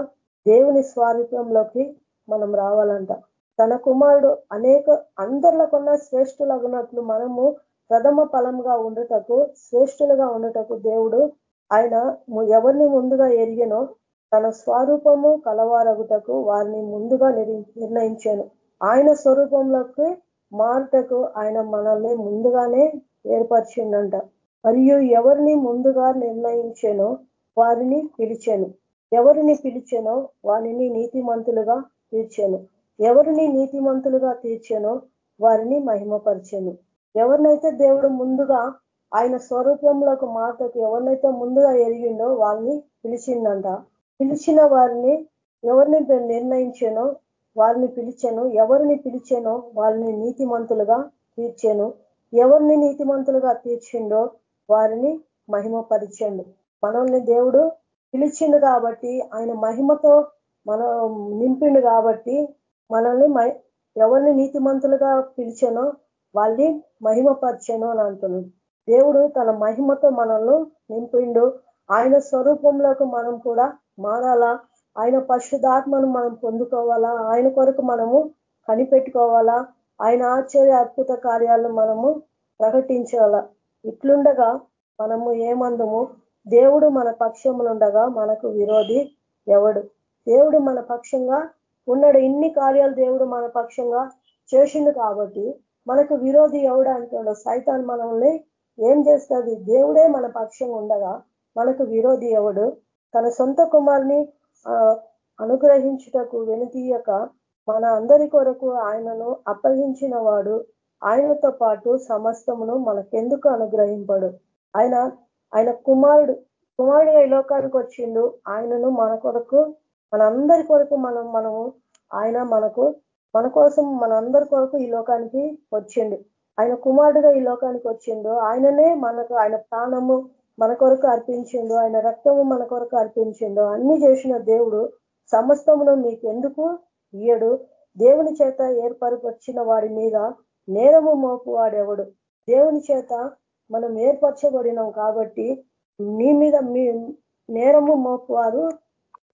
దేవుని స్వరూపంలోకి మనం రావాలంట. తన కుమారుడు అనేక అందరిలో కొన్న శ్రేష్ఠులగునట్లు మనము ప్రథమ ఫలంగా ఉండటకు శ్రేష్ఠులుగా ఉండటకు దేవుడు ఆయన ఎవరిని ముందుగా ఎరిగినో తన స్వరూపము కలవారగుటకు వారిని ముందుగా నిర్ణయించాను. ఆయన స్వరూపంలోకి మారుటకు ఆయన మనల్ని ముందుగానే ఏర్పరిచిండంట. మరియు ఎవరిని ముందుగా నిర్ణయించానో వారిని పిలిచాను. ఎవరిని పిలిచానో వారిని నీతిమంతులుగా తీర్చాను. ఎవరిని నీతిమంతులుగా తీర్చానో వారిని మహిమపరిచాను. ఎవరినైతే దేవుడు ముందుగా ఆయన స్వరూపంలోకి మాటకు ఎవరినైతే ముందుగా ఎరిగిండో వాళ్ళని పిలిచిందంట పిలిచిన వారిని ఎవరిని నిర్ణయించానో వారిని పిలిచాను ఎవరిని పిలిచానో వారిని నీతిమంతులుగా తీర్చాను. ఎవరిని నీతిమంతులుగా తీర్చిండో వారిని మహిమపరిచండు మనల్ని దేవుడు పిలిచిండు కాబట్టి ఆయన మహిమతో మనం నింపిండు కాబట్టి మనల్ని ఎవరిని నీతిమంతులుగా పిలిచానో వాళ్ళని మహిమపరిచాను అని అంటున్నాడు. దేవుడు తన మహిమతో మనల్ని నింపిండు. ఆయన స్వరూపంలోకి మనం కూడా మారాలా? ఆయన పరిశుధాత్మను మనం పొందుకోవాలా? ఆయన కొరకు మనము కనిపెట్టుకోవాలా? ఆయన ఆశ్చర్య అద్భుత కార్యాలను మనము ప్రకటించాలా? ఇట్లుండగా మనము ఏమందము? దేవుడు మన పక్షములుండగా మనకు విరోధి ఎవడు? దేవుడు మన పక్షంగా ఉన్నాడు. ఇన్ని కార్యాలు దేవుడు మన పక్షంగా చేసిండు కాబట్టి మనకు విరోధి ఎవడు అంటాడు సైతాన్ మనల్ని ఏం చేస్తుంది? దేవుడే మన పక్షంగా ఉండగా మనకు విరోధి ఎవడు? తన సొంత కుమార్ని అనుగ్రహించుటకు వెనుతీయక మన అందరి కొరకు ఆయనను అప్పగించిన వాడు ఆయనతో పాటు సమస్తమును మనకెందుకు అనుగ్రహింపడు? ఆయన ఆయన కుమారుడు కుమారుడిగా ఈ లోకానికి వచ్చిండు. ఆయనను మన కొరకు మనందరి కొరకు మనం మనము ఆయన మనకు మన కోసం మనందరి కొరకు ఈ లోకానికి వచ్చిండు ఆయన కుమారుడుగా ఈ లోకానికి వచ్చిండు. ఆయననే మనకు ఆయన ప్రాణము మన కొరకు అర్పించిండు. ఆయన రక్తము మన కొరకు అర్పించిండు. అన్ని చేసిన దేవుడు సమస్తమును ఎందుకు ఇయ్యడు? దేవుని చేత ఏర్పరపరిచిన వాడి మీద నేరము మోపు వాడెవడు? దేవుని చేత మనం ఏర్పరచబడినాం కాబట్టి నీ మీద మీ నేరము మోపువారు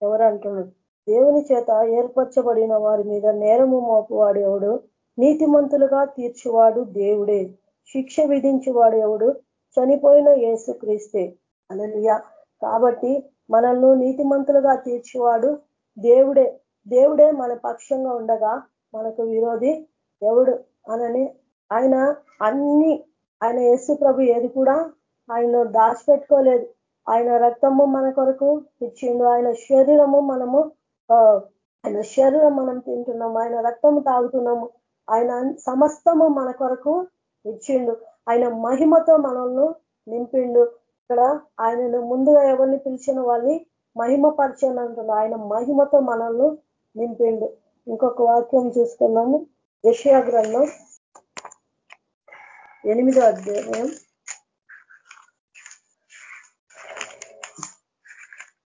ఎవరు అంటున్నాడు? దేవుని చేత ఏర్పరచబడిన వారి మీద నేరము మోపువాడు ఎవడు నీతిమంతులుగా తీర్చువాడు దేవుడే. శిక్ష విధించువాడు ఎవడు? చనిపోయిన యేసు క్రీస్తే. కాబట్టి మనల్ని నీతిమంతులుగా తీర్చివాడు దేవుడే. దేవుడే మన పక్షంగా ఉండగా మనకు విరోధి ఎవడు అనని ఆయన అన్ని ఆయన యేసు ప్రభు ఏది కూడా ఆయన దాచిపెట్టుకోలేదు. ఆయన రక్తము మన కొరకు ఇచ్చిండు. ఆయన శరీరము మనము ఆయన శరీరం మనం తింటున్నాము ఆయన రక్తము తాగుతున్నాము ఆయన సమస్తము మన కొరకు ఇచ్చిండు. ఆయన మహిమతో మనల్ని నింపిండు. ఇక్కడ ఆయనను ముందుగా ఎవరిని పిలిచిన వాళ్ళని మహిమ పరిచయం అంటున్నాడు. ఆయన మహిమతో మనల్ని నింపిండు. ఇంకొక వాక్యం చూసుకున్నాము యషయా గ్రంథం ఎనిమిదో అధ్యాయం.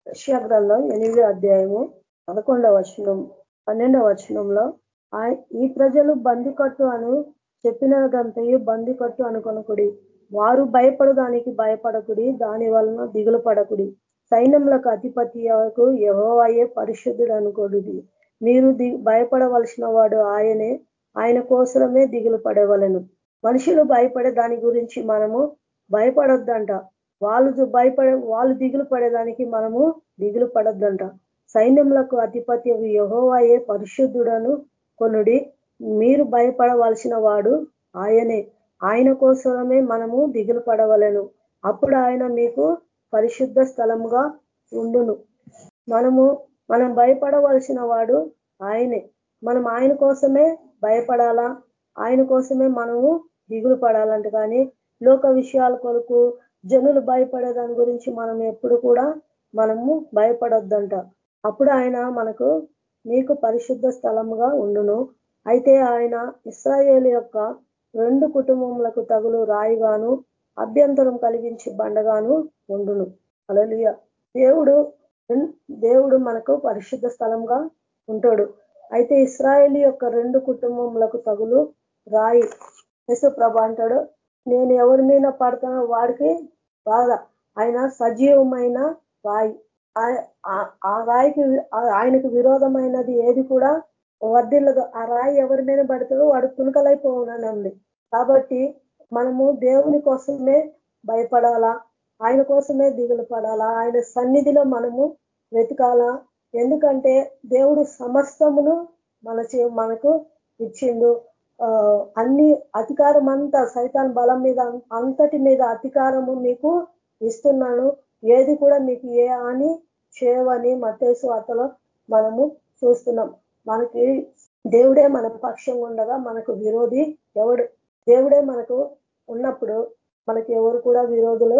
యషయా గ్రంథం ఎనిమిదో అధ్యాయము. పదకొండవ వచనం పన్నెండవ వచనంలో ఈ ప్రజలు బందికట్టు అను చెప్పినదంతయు బందికట్టు అనుకొనకుడి. వారు భయపడడానికి భయపడకుడి దాని వలన దిగులు పడకుడి. సైన్యములకు అధిపతికు యహోవాయే పరిశుద్ధుడు అనుకోడుది మీరు భయపడవలసిన వాడు ఆయనే ఆయన కోసమే దిగులు పడవలను. మనుషులు భయపడే దాని గురించి మనము భయపడొద్దంట. వాళ్ళు భయపడే వాళ్ళు దిగులు పడేదానికి మనము దిగులు పడొద్దంట. సైన్యములకు అధిపతి యహోవాయే పరిశుద్ధుడను కొనుడి. మీరు భయపడవలసిన వాడు ఆయనే. ఆయన కోసమే మనము దిగులు పడవలను. అప్పుడు ఆయన మీకు పరిశుద్ధ స్థలముగా ఉండును. మనము మనం భయపడవలసిన వాడు ఆయనే. మనం ఆయన కోసమే భయపడాలా? ఆయన కోసమే మనము దిగులు పడాలంట కానీ లోక విషయాల కొరకు జనులు భయపడే దాని గురించి మనం ఎప్పుడు కూడా మనము భయపడొద్దంట. అప్పుడు ఆయన మనకు మీకు పరిశుద్ధ స్థలముగా ఉండును. అయితే ఆయన ఇస్రాయేల్ యొక్క రెండు కుటుంబములకు తగులు రాయిగాను అభ్యంతరం కలిగించి బండగాను ఉండును. అలలియ దేవుడు దేవుడు మనకు పరిశుద్ధ స్థలంగా ఉంటాడు. అయితే ఇస్రాయేల్ యొక్క రెండు కుటుంబములకు తగులు రాయి. యశు ప్రభ అంటాడు నేను ఎవరి మీద పడతానో వాడికి బాధ. ఆయన సజీవమైన రాయి. ఆ రాయికి ఆయనకు విరోధమైనది ఏది కూడా వర్దిల్లదు ఆ రాయి ఎవరి మీద పడుతుందో వాడు తునకలైపోనని ఉంది కాబట్టి మనము దేవుని కోసమే భయపడాలా? ఆయన కోసమే దిగులు పడాలా? ఆయన సన్నిధిలో మనము వెతకాలా? ఎందుకంటే దేవుడు సమస్తమును మన మనకు ఇచ్చిండు. అన్ని అధికారం అంతా సైతాన్ బలం మీద అంతటి మీద అధికారము మీకు ఇస్తున్నాను. ఏది కూడా మీకు ఏ అని చేయవని మతేసు వార్తలో మనము చూస్తున్నాం. మనకి దేవుడే మన పక్షంగా ఉండగా మనకు విరోధి ఎవడు? దేవుడే మనకు ఉన్నప్పుడు మనకి ఎవరు కూడా విరోధులు?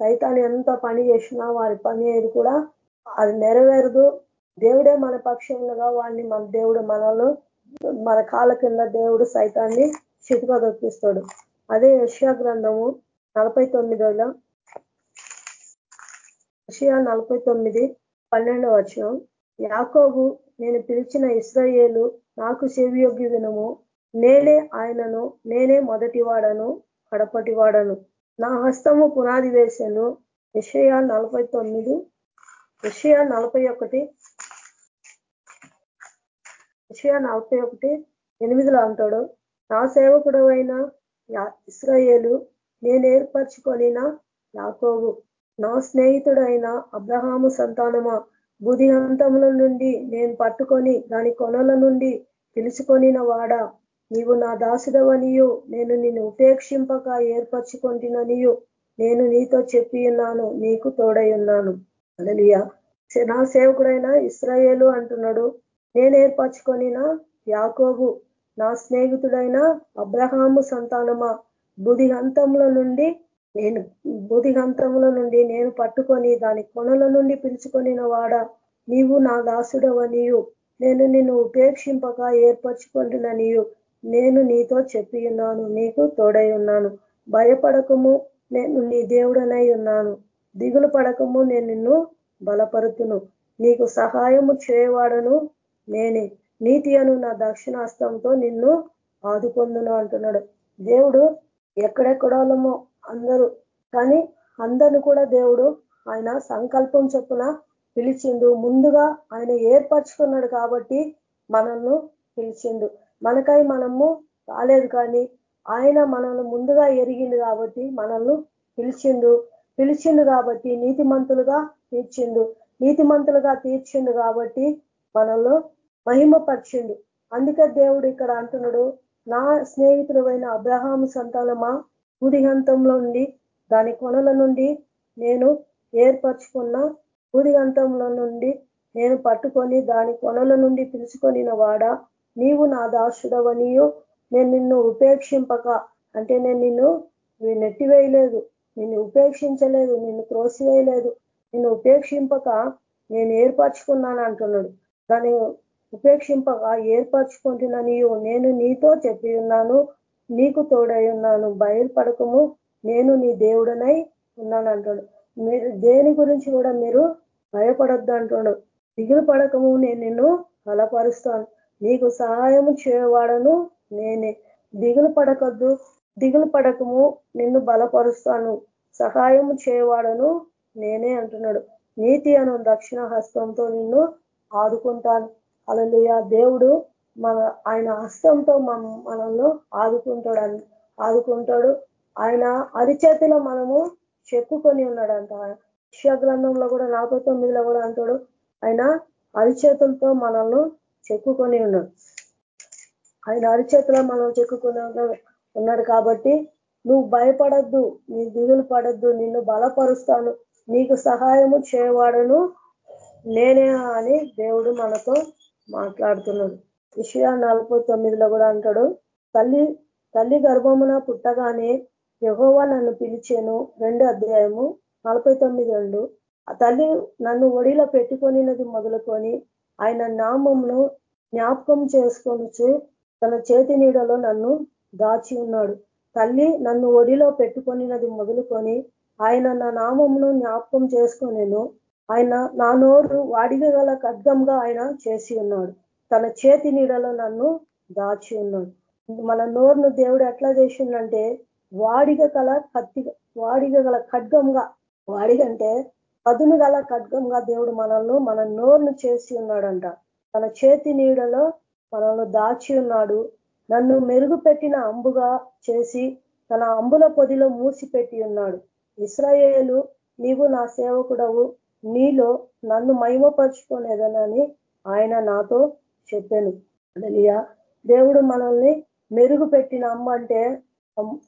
సైతాన్ని ఎంత పని చేసినా వారి పని ఏది కూడా అది నెరవేరదు. దేవుడే మన పక్షంగా వాడిని మన దేవుడు మనలో మన కాళ్ళ కింద దేవుడు సైతాన్ని దొప్పిస్తాడు అదే యష్యా గ్రంథము నలభై తొమ్మిదిలో యషియా నలభై తొమ్మిది పన్నెండవ వచనం. యాకోబు నేను పిలిచిన ఇస్రాయేలు నాకు సేవయోగ్య వినము నేనే ఆయనను నేనే మొదటి వాడను కడపటి వాడను నా హస్తము పునాది వేశాను విషయ నలభై తొమ్మిది విషయ నలభై ఒకటి విషయ నలభై ఒకటి ఎనిమిదిలో అంటాడు. నా సేవకుడు అయిన ఇస్రాయేలు నేను ఏర్పరచుకొనిన యాకోబు. నా స్నేహితుడైన అబ్రహాము సంతానమా? బుధిహంతముల నుండి నేను పట్టుకొని దాని కొనల నుండి పిలుచుకొనిన వాడా? నీవు నా దాసుడవనియు నేను నిన్ను ఉపేక్షింపక ఏర్పరచుకుంటున్ననియు నేను నీతో చెప్పి ఉన్నాను నీకు తోడై ఉన్నాను అలలియా నా సేవకుడైన ఇస్రాయేలు అంటున్నాడు నేను ఏర్పరచుకొనిన యాకోబు నా స్నేహితుడైన అబ్రహాము సంతానమా? బుధిహంతముల నుండి నేను బుధిహంతముల నుండి నేను పట్టుకొని దాని కొనల నుండి పిలుచుకొనిన వాడ నీవు నా దాసుడవనియు. నేను నిన్ను ఉపేక్షింపక ఏర్పరచుకుంటున్ననియు నేను నీతో చెప్పి ఉన్నాను నీకు తోడై ఉన్నాను భయపడకము నేను నీ దేవుడనై ఉన్నాను దిగులు పడకము నేను నిన్ను బలపరుతును. నీకు సహాయము చేయవాడను నేనే. నీతి అను నా దక్షిణాస్తంతో నిన్ను ఆదుకొందును అంటున్నాడు. దేవుడు ఎక్కడెక్కడోళ్ళమో అందరూ. కానీ అందరిని కూడా దేవుడు ఆయన సంకల్పం చొప్పున పిలిచిండు. ముందుగా ఆయన ఏర్పరచుకున్నాడు కాబట్టి మనల్ని పిలిచిండు. మనకై మనము కాలేదు కానీ ఆయన మనల్ని ముందుగా ఎరిగిండు కాబట్టి మనల్ని పిలిచిండు. పిలిచిండు కాబట్టి నీతిమంతులుగా తీర్చిండు. నీతిమంతులుగా తీర్చిండు కాబట్టి మనల్ని మహిమపరిచిండు. అందుకే దేవుడు ఇక్కడ అంటున్నాడు నా స్నేహితుడమైన అబ్రహాము సంతానమా? భూదిగంతంలో ఉండి దాని కొనల నుండి నేను ఏర్పరచుకున్న భూదిగంతంలో నుండి నేను పట్టుకొని దాని కొనల నుండి పిలుచుకొనిన వాడా నీవు నా దాసుడవనియు నేను నిన్ను ఉపేక్షింపక. అంటే నేను నిన్ను నెట్టివేయలేదు నిన్ను ఉపేక్షించలేదు నిన్ను త్రోసివేయలేదు నిన్ను ఉపేక్షింపక నేను ఏర్పరచుకున్నాను అంటున్నాడు. దాన్ని ఉపేక్షింపక ఏర్పరచుకుంటున్నానియో నేను నీతో చెప్పి ఉన్నాను నీకు తోడై ఉన్నాను బయలుపడకము. నేను నీ దేవుడనై ఉన్నాను అంటాడు మీరు దేని గురించి కూడా మీరు భయపడొద్దు అంటాడు. దిగులు పడకము నేను నిన్ను బలపరుస్తాను. నీకు సహాయము చేయవాడను నేనే. దిగులు పడకద్దు దిగులు పడకము నిన్ను బలపరుస్తాను. సహాయము చేయవాడను నేనే అంటున్నాడు. నీతి అను దక్షిణ హస్తంతో నిన్ను ఆదుకుంటాను. అలలుయ దేవుడు మన ఆయన హస్తంతో మనల్ని ఆదుకుంటాడు ఆదుకుంటాడు. ఆయన అరిచేతిలో మనము చెక్కుకొని ఉన్నాడంట. గ్రంథంలో కూడా నలభై తొమ్మిదిలో కూడా అంటాడు. ఆయన అరిచేతులతో మనల్ని చెక్కుకొని ఉన్నాడు. ఆయన అరిచేతిలో మనం చెక్కుకొని ఉన్నాడు కాబట్టి నువ్వు భయపడద్దు నీ దిగులు పడద్దు నిన్ను బలపరుస్తాను. నీకు సహాయము చేయవాడను నేనే అని దేవుడు మనతో మాట్లాడుతున్నాడు. విషయా నలభై తొమ్మిదిలో కూడా అంటాడు తల్లి తల్లి గర్భమున పుట్టగానే యహోవా నన్ను పిలిచాను. రెండు అధ్యాయము నలభై తొమ్మిది రెండు. ఆ తల్లి నన్ను ఒడిలో పెట్టుకొనినది మొదలుకొని ఆయన నామంను జ్ఞాపకం చేసుకొనుచు తన చేతి నీడలో నన్ను దాచి ఉన్నాడు. తల్లి నన్ను ఒడిలో పెట్టుకొనినది మొదలుకొని ఆయన నా నామంను జ్ఞాపకం చేసుకొనేను. ఆయన నా నోరు వాడిగా గల ఖడ్గంగా ఆయన చేసి ఉన్నాడు. తన చేతి నీడలో నన్ను దాచి ఉన్నాడు. మన నోరును దేవుడు ఎట్లా చేసిండంటే వాడిగ గల కత్తి వాడిగ గల ఖడ్గంగా వాడిగంటే పదును గల ఖడ్గంగా దేవుడు మనల్ని మన నోరును చేసి ఉన్నాడంట. తన చేతి నీడలో మనల్ని దాచి ఉన్నాడు. నన్ను మెరుగుపెట్టిన అంబుగా చేసి తన అంబుల పొదిలో మూసిపెట్టి ఉన్నాడు. ఇస్రాయేలు నీవు నా సేవకుడవు. నీలో నన్ను మహిమపరుచుకోలేదనని ఆయన నాతో చెప్పాను. అదలియా దేవుడు మనల్ని మెరుగు పెట్టిన అమ్మ అంటే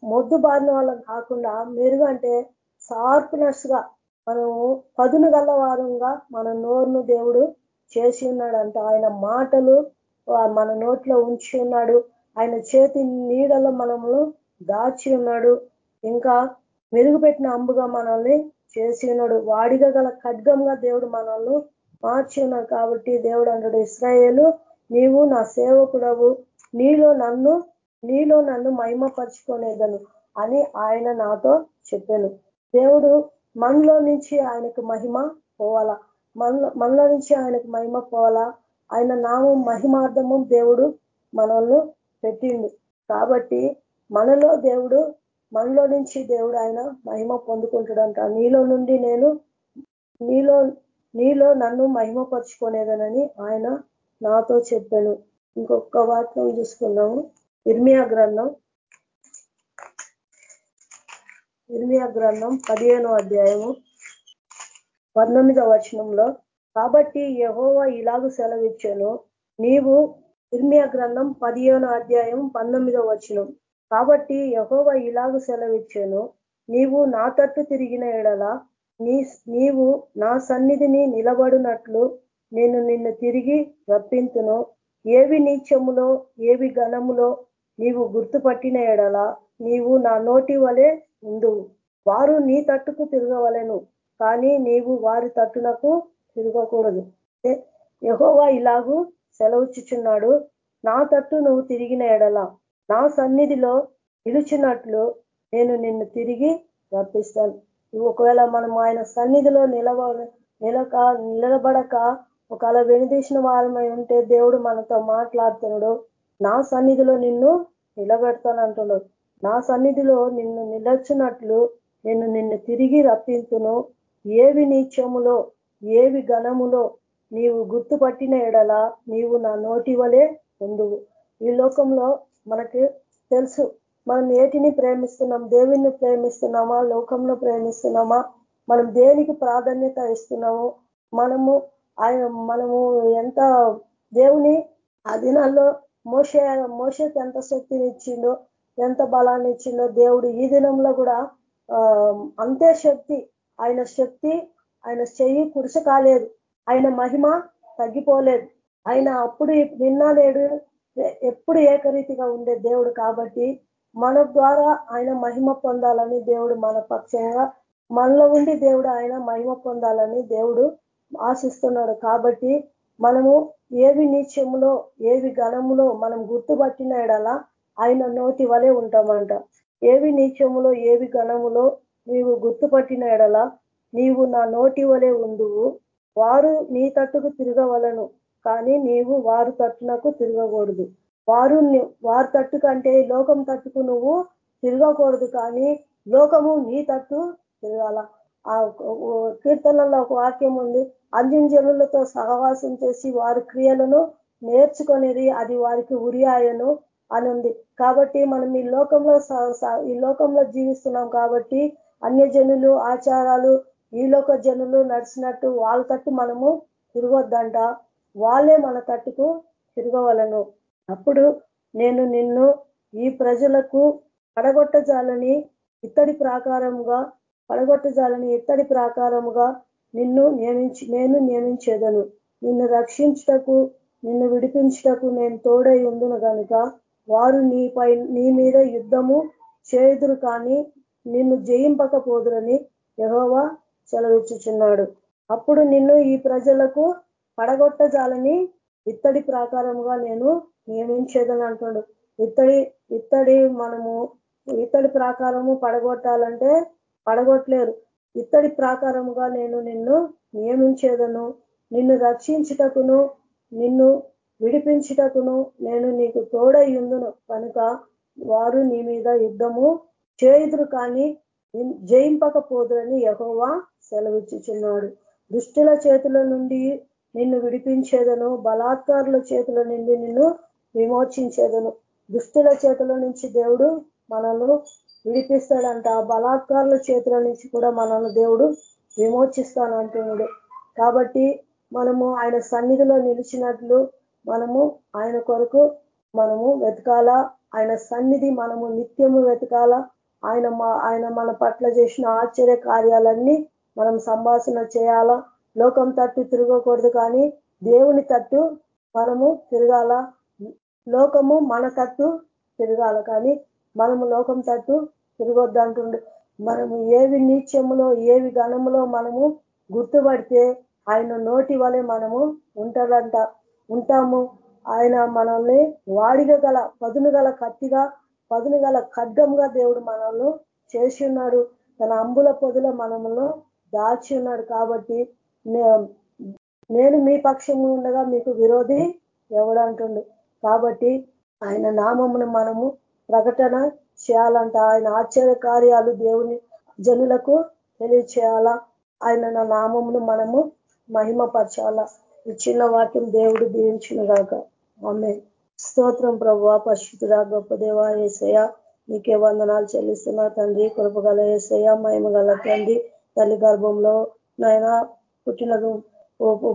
మొద్దు బారిన వాళ్ళం కాకుండా మెరుగు అంటే షార్ప్నెస్గా మనము పదును గల వారంగా మన నోరును దేవుడు చేసి ఉన్నాడంట. ఆయన మాటలు మన నోట్లో ఉంచి ఉన్నాడు. ఆయన చేతి నీడలో మనము దాచి ఉన్నాడు. ఇంకా మెరుగుపెట్టిన అంబుగా మనల్ని చేసి ఉన్నాడు. వాడిగా గల ఖడ్గంగా దేవుడు మనల్ని మార్చి ఉన్నాడు. కాబట్టి దేవుడు అంటాడు ఇస్రాయేలు నీవు నా సేవకుడవు. నీలో నన్ను నీలో నన్ను మహిమపరుచుకునేదను అని ఆయన నాతో చెప్పాను. దేవుడు మనలో నుంచి ఆయనకు మహిమ పోవాలా? మనలో మనలో నుంచి ఆయనకు మహిమ పోవాలా? ఆయన నామం మహిమార్థము దేవుడు మనల్ని పెట్టిండు. కాబట్టి మనలో దేవుడు మనలో నుంచి దేవుడు ఆయన మహిమ పొందుకుంటాడంట. నీలో నుండి నేను నీలో నీలో నన్ను మహిమపరుచుకునేదనని ఆయన నాతో చెప్పాను. ఇంకొక వాక్యం చూసుకున్నాము ఇర్మియా గ్రంథం. ఇర్మియా గ్రంథం పదిహేనో అధ్యాయము పంతొమ్మిదవ వచనంలో కాబట్టి యహోవా ఇలాగ సెలవిచ్చాను నీవు ఇర్మియా గ్రంథం పదిహేనో అధ్యాయం పంతొమ్మిదవ వచనం. కాబట్టి యహోవ ఇలాగ సెలవిచ్చాను నీవు నా తట్టు తిరిగిన ఎడల నీ నీవు నా సన్నిధిని నిలబడినట్లు నేను నిన్ను తిరిగి రప్పింతును. ఏవి నీచములో ఏవి ఘనములో నీవు గుర్తుపట్టిన ఎడల నీవు నా నోటి వలె ఉండువు వారు నీ తట్టుకు తిరగవలను కానీ నీవు వారి తట్టునకు తిరగకూడదు. యహోవా ఇలాగూ సెలవుచ్చుచున్నాడు. నా తట్టు నువ్వు తిరిగిన ఎడల నా సన్నిధిలో నిలిచినట్లు నేను నిన్ను తిరిగి రప్పిస్తాను. ఒకవేళ మనం ఆయన సన్నిధిలో నిలబ నిలక నిలబడక ఒకవేళ వెనుదీసిన వారమై ఉంటే దేవుడు మనతో మాట్లాడుతున్నాడు. నా సన్నిధిలో నిన్ను నిలబెడతాను అంటున్నాడు నా సన్నిధిలో నిన్ను నిలచినట్లు నేను నిన్ను తిరిగి రప్పించును. ఏవి నీచములో ఏవి ఘనములో నీవు గుర్తుపట్టిన ఎడల నీవు నా నోటి వలె ఉండువు. ఈ లోకంలో మనకి తెలుసు మనం ఏటిని ప్రేమిస్తున్నాం దేవుణ్ణి ప్రేమిస్తున్నామా లోకంలో ప్రేమిస్తున్నామా మనం దేనికి ప్రాధాన్యత ఇస్తున్నాము మనము ఆయన మనము ఎంత దేవుని ఆ దినాల్లో మోసే మోసకి ఎంత శక్తిని ఇచ్చిందో ఎంత బలాన్ని ఇచ్చిందో దేవుడు ఈ దినంలో కూడా అంతే శక్తి ఆయన శక్తి ఆయన చెయ్యి కురుస కాలేదు. ఆయన మహిమ తగ్గిపోలేదు. ఆయన అప్పుడు నిన్న లేడు ఎప్పుడు ఏకరీతిగా ఉండే దేవుడు కాబట్టి మన ద్వారా ఆయన మహిమ పొందాలని దేవుడు మన పక్షంగా మనలో ఉండి దేవుడు ఆయన మహిమ పొందాలని దేవుడు ఆశిస్తున్నాడు. కాబట్టి మనము ఏవి నీచములో ఏవి ఘనములో మనం గుర్తుపట్టిన ఎడలా ఆయన నోటి వలె ఉంటామంట. ఏవి నీచములో ఏవి ఘనములో నీవు గుర్తుపట్టిన ఎడల నీవు నా నోటి వలె ఉండువు వారు నీ తట్టుకు తిరగవలను కానీ నీవు వారు తట్టునకు తిరగకూడదు. వారు వారి తట్టు కంటే లోకం తట్టుకు నువ్వు తిరగకూడదు కానీ లోకము నీ తట్టు తిరగాల. ఆ కీర్తనలో ఒక వాక్యం ఉంది. అంజంజనులతో సహవాసం చేసి వారి క్రియలను నేర్చుకునేది అది వారికి ఉరియాయను అని ఉంది కాబట్టి మనం ఈ లోకంలో ఈ లోకంలో జీవిస్తున్నాం కాబట్టి అన్యజనులు ఆచారాలు ఈ లోక జనులు నడిచినట్టు వాళ్ళ తట్టు మనము తిరగొద్దంట. వాళ్ళే మన తట్టుకు తిరగవలను. అప్పుడు నేను నిన్ను ఈ ప్రజలకు పడగొట్టజాలని ఇత్తడి ప్రాకారముగా పడగొట్టజాలని ఇత్తడి ప్రాకారముగా నిన్ను నియమించి నేను నియమించేదను. నిన్ను రక్షించుటకు నిన్ను విడిపించుటకు నేను తోడై ఉందును కనుక వారు నీపై నీ మీద యుద్ధము చేదురు కానీ నిన్ను జయింపకపోదురని యహోవా సెలవిచ్చుచున్నాడు. అప్పుడు నిన్ను ఈ ప్రజలకు పడగొట్టజాలని ఇత్తడి ప్రాకారముగా నేను నియమించేదని అంటున్నాడు ఇత్తడి ఇత్తడి మనము ఇత్తడి ప్రాకారము పడగొట్టాలంటే పడగొట్టలేరు. ఇత్తడి ప్రాకారముగా నేను నిన్ను నియమించేదను. నిన్ను రక్షించుటకును నిన్ను విడిపించుటకును నేను నీకు తోడయ్యుందును. కనుక వారు నీ మీద యుద్ధము చేయుదురు కానీ జయింపకపోదురని యహోవా సెలవిచ్చుచున్నాడు. దుష్టుల చేతుల నుండి నిన్ను విడిపించేదను. బలాత్కారుల చేతుల నుండి నిన్ను విమోచించేదను. దుష్టుల చేతుల నుంచి దేవుడు మనల్ని విడిపిస్తాడంట. బలాత్కారుల చేతుల నుంచి కూడా మనల్ని దేవుడు విమోచిస్తానంటున్నాడు కాబట్టి మనము ఆయన సన్నిధిలో నిలిచినట్లు మనము ఆయన కొరకు మనము వెతకాలా? ఆయన సన్నిధి మనము నిత్యము వెతకాలా? ఆయన ఆయన మన పట్ల చేసిన ఆశ్చర్య కార్యాలన్నీ మనం సంభాషణ చేయాలా? లోకం తట్టు తిరగకూడదు కానీ దేవుని తట్టు మనము తిరగాల? లోకము మన తట్టు తిరగాల కానీ మనము లోకం తట్టు తిరగొద్దంటుండు. మనము ఏవి నీత్యములో ఏవి గణములో మనము గుర్తుపడితే ఆయన నోటి వలె మనము ఉంటాడంట ఉంటాము. ఆయన మనల్ని వాడిగ గల పదును గల కత్తిగా పదును గల ఖడ్గంగా దేవుడు మనల్ని చేసి ఉన్నాడు. తన అంబుల పొదుల మనమును దాచి ఉన్నాడు కాబట్టి నేను మీ పక్షంలో ఉండగా మీకు విరోధి ఎవడంటుండు. కాబట్టి ఆయన నామమును మనము ప్రకటన చేయాలంట. ఆయన ఆశ్చర్య కార్యాలు దేవుని జనులకు తెలియచేయాలా? ఆయన నా నామమును మనము మహిమపరచాలా? ఈ చిన్న వాక్యం దేవుడు దీవించిన గాక ఆమె స్తోత్రం ప్రభు పరిశుద్ధుడా గొప్ప దేవా ఏసయ నీకే వందనాలు చెల్లిస్తున్నా తండ్రి కృపగల ఏసయ మహిమగల తండ్రి. తల్లి గర్భంలో నాయన పుట్టినదు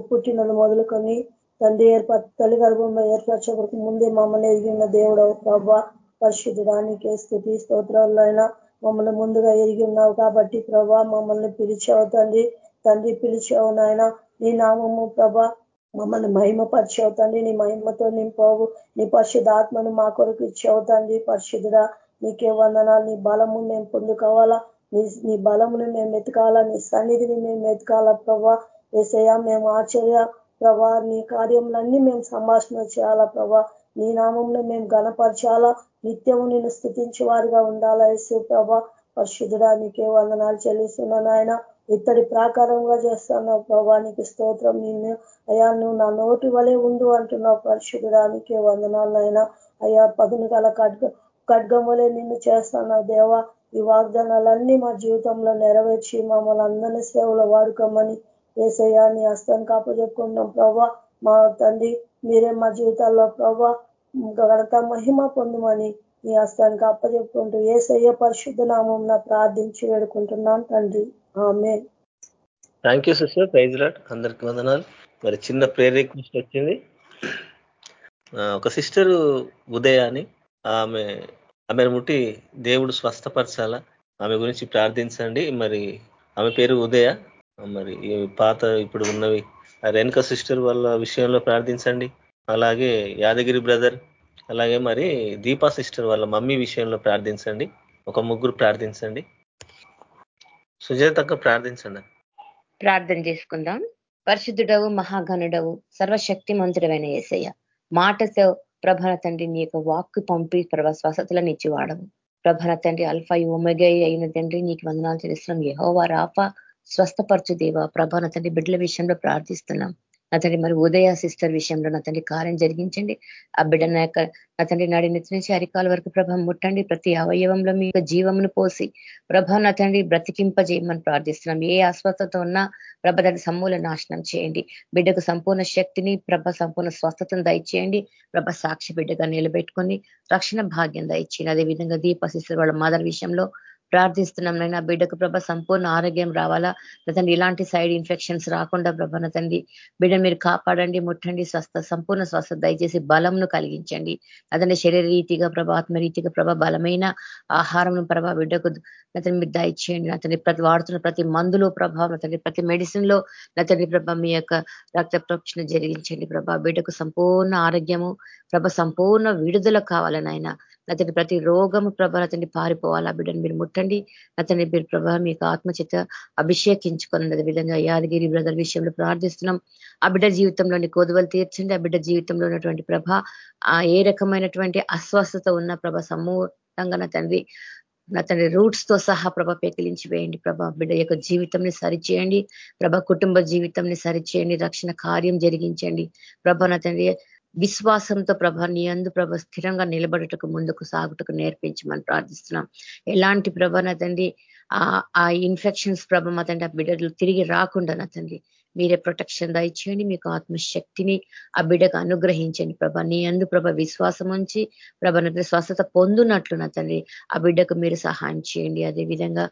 పుట్టినది మొదలుకొని తండ్రి ఏర్ప తల్లి గర్భంలో ఏర్పరచబడికి ముందే మమ్మల్ని ఎదిగిన దేవుడు ప్రభా పరిశుద్ధుడా స్థుతి స్తోత్రాలైనా మమ్మల్ని ముందుగా ఎరిగి ఉన్నావు కాబట్టి ప్రభా మమ్మల్ని పిలిచావు తండ్రి. తండ్రి పిలిచావు నాయన. నీ నామము ప్రభా మమ్మల్ని మహిమపరిచావు తండ్రి. నీ మహిమతో నింపావు. నీ పరిశుద్ధ ఆత్మను మా కొరకు ఇచ్చావు తండ్రి. పరిశుద్ధుడా నీకే వందనాలు. నీ బలము మేము పొందుకోవాలా? నీ నీ బలమును మేము ఎతకాలా నీ సన్నిధిని మేము ఎతకాలా ప్రభా? ఏసయ్యా మేము ఆశ్చర్య ప్రభా నీ కార్యములన్నీ మేము సంభాషణ చేయాలా ప్రభా? నీ నామంలో మేము గణపరచాలా నిత్యము నేను స్థుతించే వారిగా ఉండాలా యేసు ప్రభా. పరిశుద్ధుడా నీకే వందనాలు చెల్లిస్తున్నాను ఆయన ఇత్తడి ప్రాకారంగా చేస్తున్నావు ప్రభా. నీకు స్తోత్రం నిన్ను. అయ్యా నువ్వు నా నోటి వలె ఉండు అంటున్నావు పరిశుద్ధుడా నీకే వందనాలు ఆయన అయ్యా పదును గల ఖడ్గ ఖడ్గం వలె నిన్ను చేస్తున్నావు దేవా. ఈ వాగ్దానాలన్నీ మా జీవితంలో నెరవేర్చి మమ్మల్ని అందరినీ సేవలో వాడుకోమని ఏసయ్యా నీ హస్తాన్ని కాపజెప్పుకుంటున్నాం ప్రభా. మా తండ్రి మీరే మా జీవితాల్లో ప్రభా. ఘనత మహిమ పొందమని నీ హస్తానికి అప్పచెప్పుకుంటూ ఏసయ్య పరిశుద్ధ నామం ప్రార్థించి వేడుకుంటున్నాం తండ్రి. ఆమె thank you sister praise Lord అందరికి వందనాలు. మరి చిన్న ప్రేర్ రిక్వెస్ట్ వచ్చింది. ఒక సిస్టర్ ఉదయ అని ఆమె ఆమెను ముట్టి దేవుడు స్వస్థపరచాల? ఆమె గురించి ప్రార్థించండి. మరి ఆమె పేరు ఉదయ. మరి పాత ఇప్పుడు ఉన్నవి. రెన్క సిస్టర్ వాళ్ళ విషయంలో ప్రార్థించండి. అలాగే యాదగిరి బ్రదర్ అలాగే మరి దీపా సిస్టర్ వాళ్ళ మమ్మీ విషయంలో ప్రార్థించండి. ఒక ముగ్గురు ప్రార్థించండి. సుజాతక్క ప్రార్థించండి. ప్రార్థన చేసుకుందాం. పరిశుద్ధుడవు మహాగణుడవు సర్వశక్తి మంత్రుడమైన ఏసయ్య మాటతో ప్రభల తండ్రి నీ యొక్క వాక్కు పంపి ప్రభ స్వసతలను ఇచ్చివాడవు. ప్రభల తండ్రి అల్ఫా ఒమెగై అయిన తండ్రి నీకు వందనాలు చేస్తున్నాం యహోవా రాఫా స్వస్థపరచు దేవ ప్రభాన తండ్రి బిడ్డల విషయంలో ప్రార్థిస్తున్నాం. అతని మరి ఉదయ సిస్టర్ విషయంలో నా తండ్రి కార్యం జరిగించండి. ఆ బిడ్డ నా యొక్క నా తండ్రి నాడి నెత్తి నుంచి అరికాల వరకు ప్రభ ముట్టండి. ప్రతి అవయవంలో మీ జీవమును పోసి ప్రభ నా తండ్రి బ్రతికింపజేయమని ప్రార్థిస్తున్నాం. ఏ అస్వస్థత ఉన్నా ప్రభ దాన్ని సమూల నాశనం చేయండి. బిడ్డకు సంపూర్ణ శక్తిని ప్రభ సంపూర్ణ స్వస్థతను దయచేయండి. ప్రభ సాక్షి బిడ్డగా నిలబెట్టుకొని రక్షణ భాగ్యం దయచేయండి. అదేవిధంగా దీపశిస్తారు వాళ్ళ మదర్ విషయంలో ప్రార్థిస్తున్నాం నైనా బిడ్డకు ప్రభ సంపూర్ణ ఆరోగ్యం రావాలా. లేదండి ఇలాంటి సైడ్ ఇన్ఫెక్షన్స్ రాకుండా ప్రభ తండ్రి బిడ్డ మీరు కాపాడండి ముట్టండి స్వస్థ సంపూర్ణ స్వస్థ దయచేసి బలంను కలిగించండి. అతని శరీర రీతిగా ప్రభ ఆత్మరీతిగా ప్రభ బలమైన ఆహారం ప్రభ బిడ్డకు అతని మీరు దయచేయండి. అతని ప్రతి వాడుతున్న ప్రతి మందులో ప్రభావం అతని ప్రతి మెడిసిన్లో అతని ప్రభ మీ యొక్క రక్త ప్రక్షణ జరిగించండి ప్రభ. బిడ్డకు సంపూర్ణ ఆరోగ్యము ప్రభ సంపూర్ణ విడుదల కావాలని ఆయన అతని ప్రతి రోగము ప్రభ అతన్ని పారిపోవాలి. ఆ బిడ్డను మీరు ముట్టండి. అతని మీరు ప్రభ మీకు ఆత్మచిత అదే విధంగా యాదగిరి బ్రదర్ విషయంలో ప్రార్థిస్తున్నాం. ఆ బిడ్డ జీవితంలోని కోదువలు తీర్చండి. ఆ బిడ్డ జీవితంలో ఉన్నటువంటి ప్రభ ఆ ఏ రకమైనటువంటి అస్వస్థత ఉన్న ప్రభ సమూలంగా నా తండ్రి నా తండ్రి రూట్స్తో సహా ప్రభ పెకిలించి వేయండి ప్రభ. బిడ్డ యొక్క జీవితంని సరిచేయండి. ప్రభ కుటుంబ జీవితంని సరిచేయండి. రక్షణ కార్యం జరిగించండి. ప్రభ నా తండ్రి విశ్వాసంతో ప్రభ నీ అందు ప్రభ స్థిరంగా నిలబడటకు ముందుకు సాగుటకు నేర్పించమని ప్రార్థిస్తున్నాం. ఎలాంటి ప్రభ నా తండ్రి ఆ ఇన్ఫెక్షన్స్ ప్రభ మా తండ్రి ఆ బిడ్డలు తిరిగి రాకుండా నా తండ్రి మీరే ప్రొటెక్షన్ దయచేయండి మీకు ఆత్మశక్తిని ఆ బిడ్డకు అనుగ్రహించండి ప్రభ. నీ అందు ప్రభ విశ్వాసం ఉంచి ప్రభ స్వస్థత పొందునట్లు నా తండ్రి ఆ బిడ్డకు మీరు సహాయం చేయండి. అదే విధంగా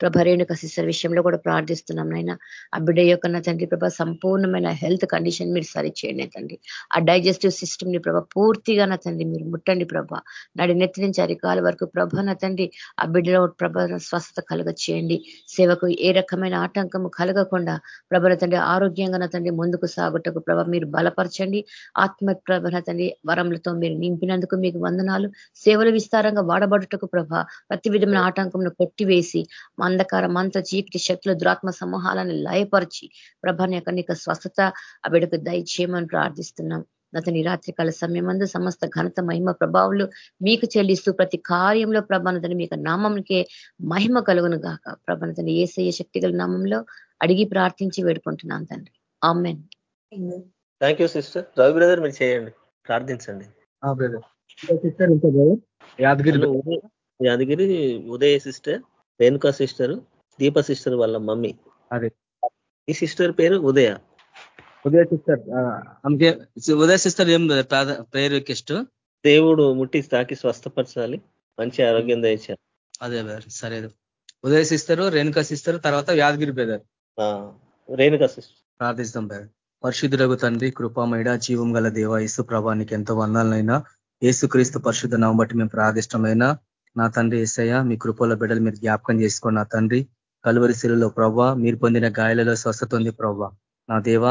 ప్రభ రేణుక సిస్టర్ విషయంలో కూడా ప్రార్థిస్తున్నాం నాయన. ఆ బిడ్డ యొక్క నా తండ్రి ప్రభ సంపూర్ణమైన హెల్త్ కండిషన్ మీరు సరిచేయండి తండ్రి. ఆ డైజెస్టివ్ సిస్టమ్ని ప్రభ పూర్తిగా నా తండ్రి మీరు ముట్టండి ప్రభ. నాడి నెత్తి నుంచి అరికాల వరకు ప్రభ నా తండ్రి ఆ బిడ్డలో ప్రభ స్వస్థత కలగ చేయండి సేవకు ఏ రకమైన ఆటంకము కలగకుండా ప్రభ తండ్రి ఆరోగ్యంగా నా తండ్రి ముందుకు సాగుటకు ప్రభ మీరు బలపరచండి. ఆత్మ ప్రభన తండ్రి వరములతో మీరు నింపినందుకు మీకు వందనాలు. సేవలు విస్తారంగా వాడబడుటకు ప్రభ ప్రతి విధమైన ఆటంకంను కొట్టివేసి మా అంధకార మంత్ర చీకటి శక్తులు దురాత్మ సమూహాలను లయపరిచి ప్రభాని యొక్క నీకు స్వస్థత ఆ బిడకు దయచేయమని ప్రార్థిస్తున్నాం. అతని రాత్రికాల సమయమందు సమస్త ఘనత మహిమ ప్రభావాలు మీకు చెల్లిస్తూ ప్రతి కార్యంలో ప్రభానతని మీకు నామంకే మహిమ కలుగును గాక. ప్రభానతని ఏసయ్య శక్తి గల నామంలో అడిగి ప్రార్థించి వేడుకుంటున్నాం తండ్రి. Amen. Thank you sister Ravi brother మీరు చేయండి. ప్రార్థించండి. Yadagiri Yadagiri Udaya sister Renuka sister Deepa sister వాళ్ళ మమ్మీ. అదే. ఈ సిస్టర్ పేరు ఉదయ. ఉదయ సిస్టర్ ఆమెకి ఉదయ సిస్టర్ ఏం ప్రేయర్ రిక్వెస్ట్. దేవుడు ముట్టి తాకి స్వస్థపరచాలి మంచి ఆరోగ్యం దయచారు అదే సరే ఉదయ సిస్టర్ రేణుకా సిస్టర్ తర్వాత యాదగిరి బ్రదర్. రేణుకా సిస్టర్. ప్రార్థిస్తాం బ్రదర్. పరిశుద్ధులకు తండ్రి కృపామైడ జీవం గల దేవ యేసు ప్రభానికి ఎంతో వందాలనైనా ఏసుక్రీస్తు పరిశుద్ధ నామం బట్టి మేము ప్రార్థిష్టమైన నా తండ్రి ఏసయ్య మీ కృపలో బిడ్డలు మీరు జ్ఞాపకం చేసుకోండి నా తండ్రి కలువరి శిలులో ప్రవ్వ మీరు పొందిన గాయాలలో స్వస్థత ఉంది ప్రవ్వ. నా దేవ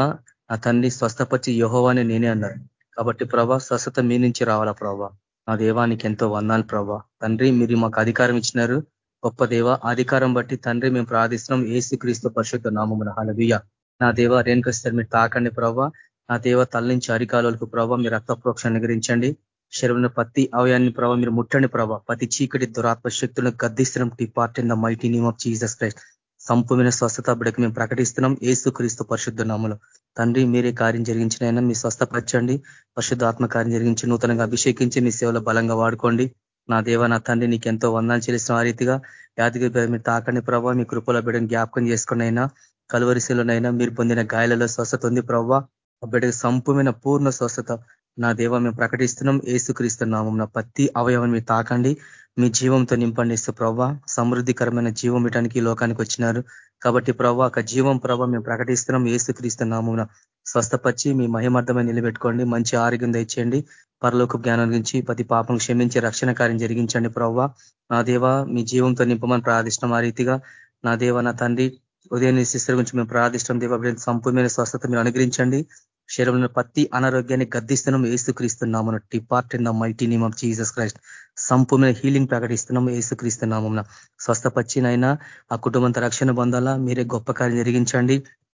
నా తండ్రి స్వస్థపచ్చి యోహోవాని నేనే అన్నారు కాబట్టి ప్రభా స్వస్థత మీ నుంచి రావాలా ప్రభా నా దేవానికి ఎంతో వందాలు ప్రభా తండ్రి మీరు మాకు అధికారం ఇచ్చినారు. గొప్ప దేవ అధికారం బట్టి తండ్రి మేము ప్రార్థిస్తున్నాం. ఏసు క్రీస్తు పరిశుద్ధ నామమున. హలవీయ నా దేవ రేణుకొస్తారు మీరు తాకండి ప్రభా నా దేవ తల నుంచి అరికాలకు ప్రభావ మీ రక్త ప్రోక్షణ అనుగ్రహించండి. శరీరంలో ప్రతి అవయాన్ని ప్రభావ మీరు ముట్టండి ప్రభావ ప్రతి చీకటి దురాత్మ శక్తులను గద్దిస్తున్నాం. Depart in the mighty name of Jesus Christ సంపూర్ణ స్వస్థత బిడకు మేము ప్రకటిస్తున్నాం. ఏసు క్రీస్తు పరిశుద్ధ నామలో. తండ్రి మీరే కార్యం జరిగించినైనా మీ స్వస్థపరచండి. పరిశుద్ధ ఆత్మ కార్యం జరిగించి నూతనంగా అభిషేకించి మీ సేవలో బలంగా వాడుకోండి. నా దేవ నా తండ్రి నీకు ఎంతో వందాలు చెల్లిసిన ఆ రీతిగా యాదగిరి మీరు తాకండి ప్రభావ మీ కృపలో బిడ్డను జ్ఞాపకం చేసుకున్నైనా అయినా మీరు పొందిన గాయాలలో స్వస్థత ఉంది ప్రభావ బిడ్డకు సంపూర్ణ పూర్ణ స్వస్థత. నా దేవ మేము ప్రకటిస్తున్నాం ఏసుక్రీస్తు నామం నా ప్రతి అవయవం మీరు తాకండి. మీ జీవంతో నింపండి ఇస్తూ ప్రవ్వ. సమృద్ధికరమైన జీవం ఇటానికి లోకానికి వచ్చినారు. కాబట్టి ప్రవ్వ ఒక జీవం ప్రభ మేము ప్రకటిస్తున్నాం ఏసుక్రీస్తు నామం స్వస్థపచ్చి మీ మహిమార్థమై నిలబెట్టుకోండి. మంచి ఆరోగ్యం దయచేయండి. పరలోక జ్ఞానం గురించి ప్రతి పాపం క్షమించి రక్షణ కార్యం జరిగించండి ప్రవ్వ. నా దేవ మీ జీవంతో నింపమని ప్రార్థిష్టం ఆ రీతిగా. నా దేవ నా తండ్రి ఉదయం శిస్టర్ గురించి మేము ప్రార్థిష్టం దేవ సంపూర్ణమైన స్వస్థత మీరు అనుగ్రహించండి. శరీరంలో ప్రతి అనారోగ్యాన్ని గద్దిస్తున్నాం ఏసుక్రీస్తున్నాము depart in the mighty name of Jesus Christ Sampoorna healing ప్రకటిస్తున్నాము ఏసుక్రీస్తున్నాము స్వస్థపచ్చినైనా ఆ కుటుంబంతో రక్షణ పొందాలా మీరే గొప్ప కార్యం జరిగించండి.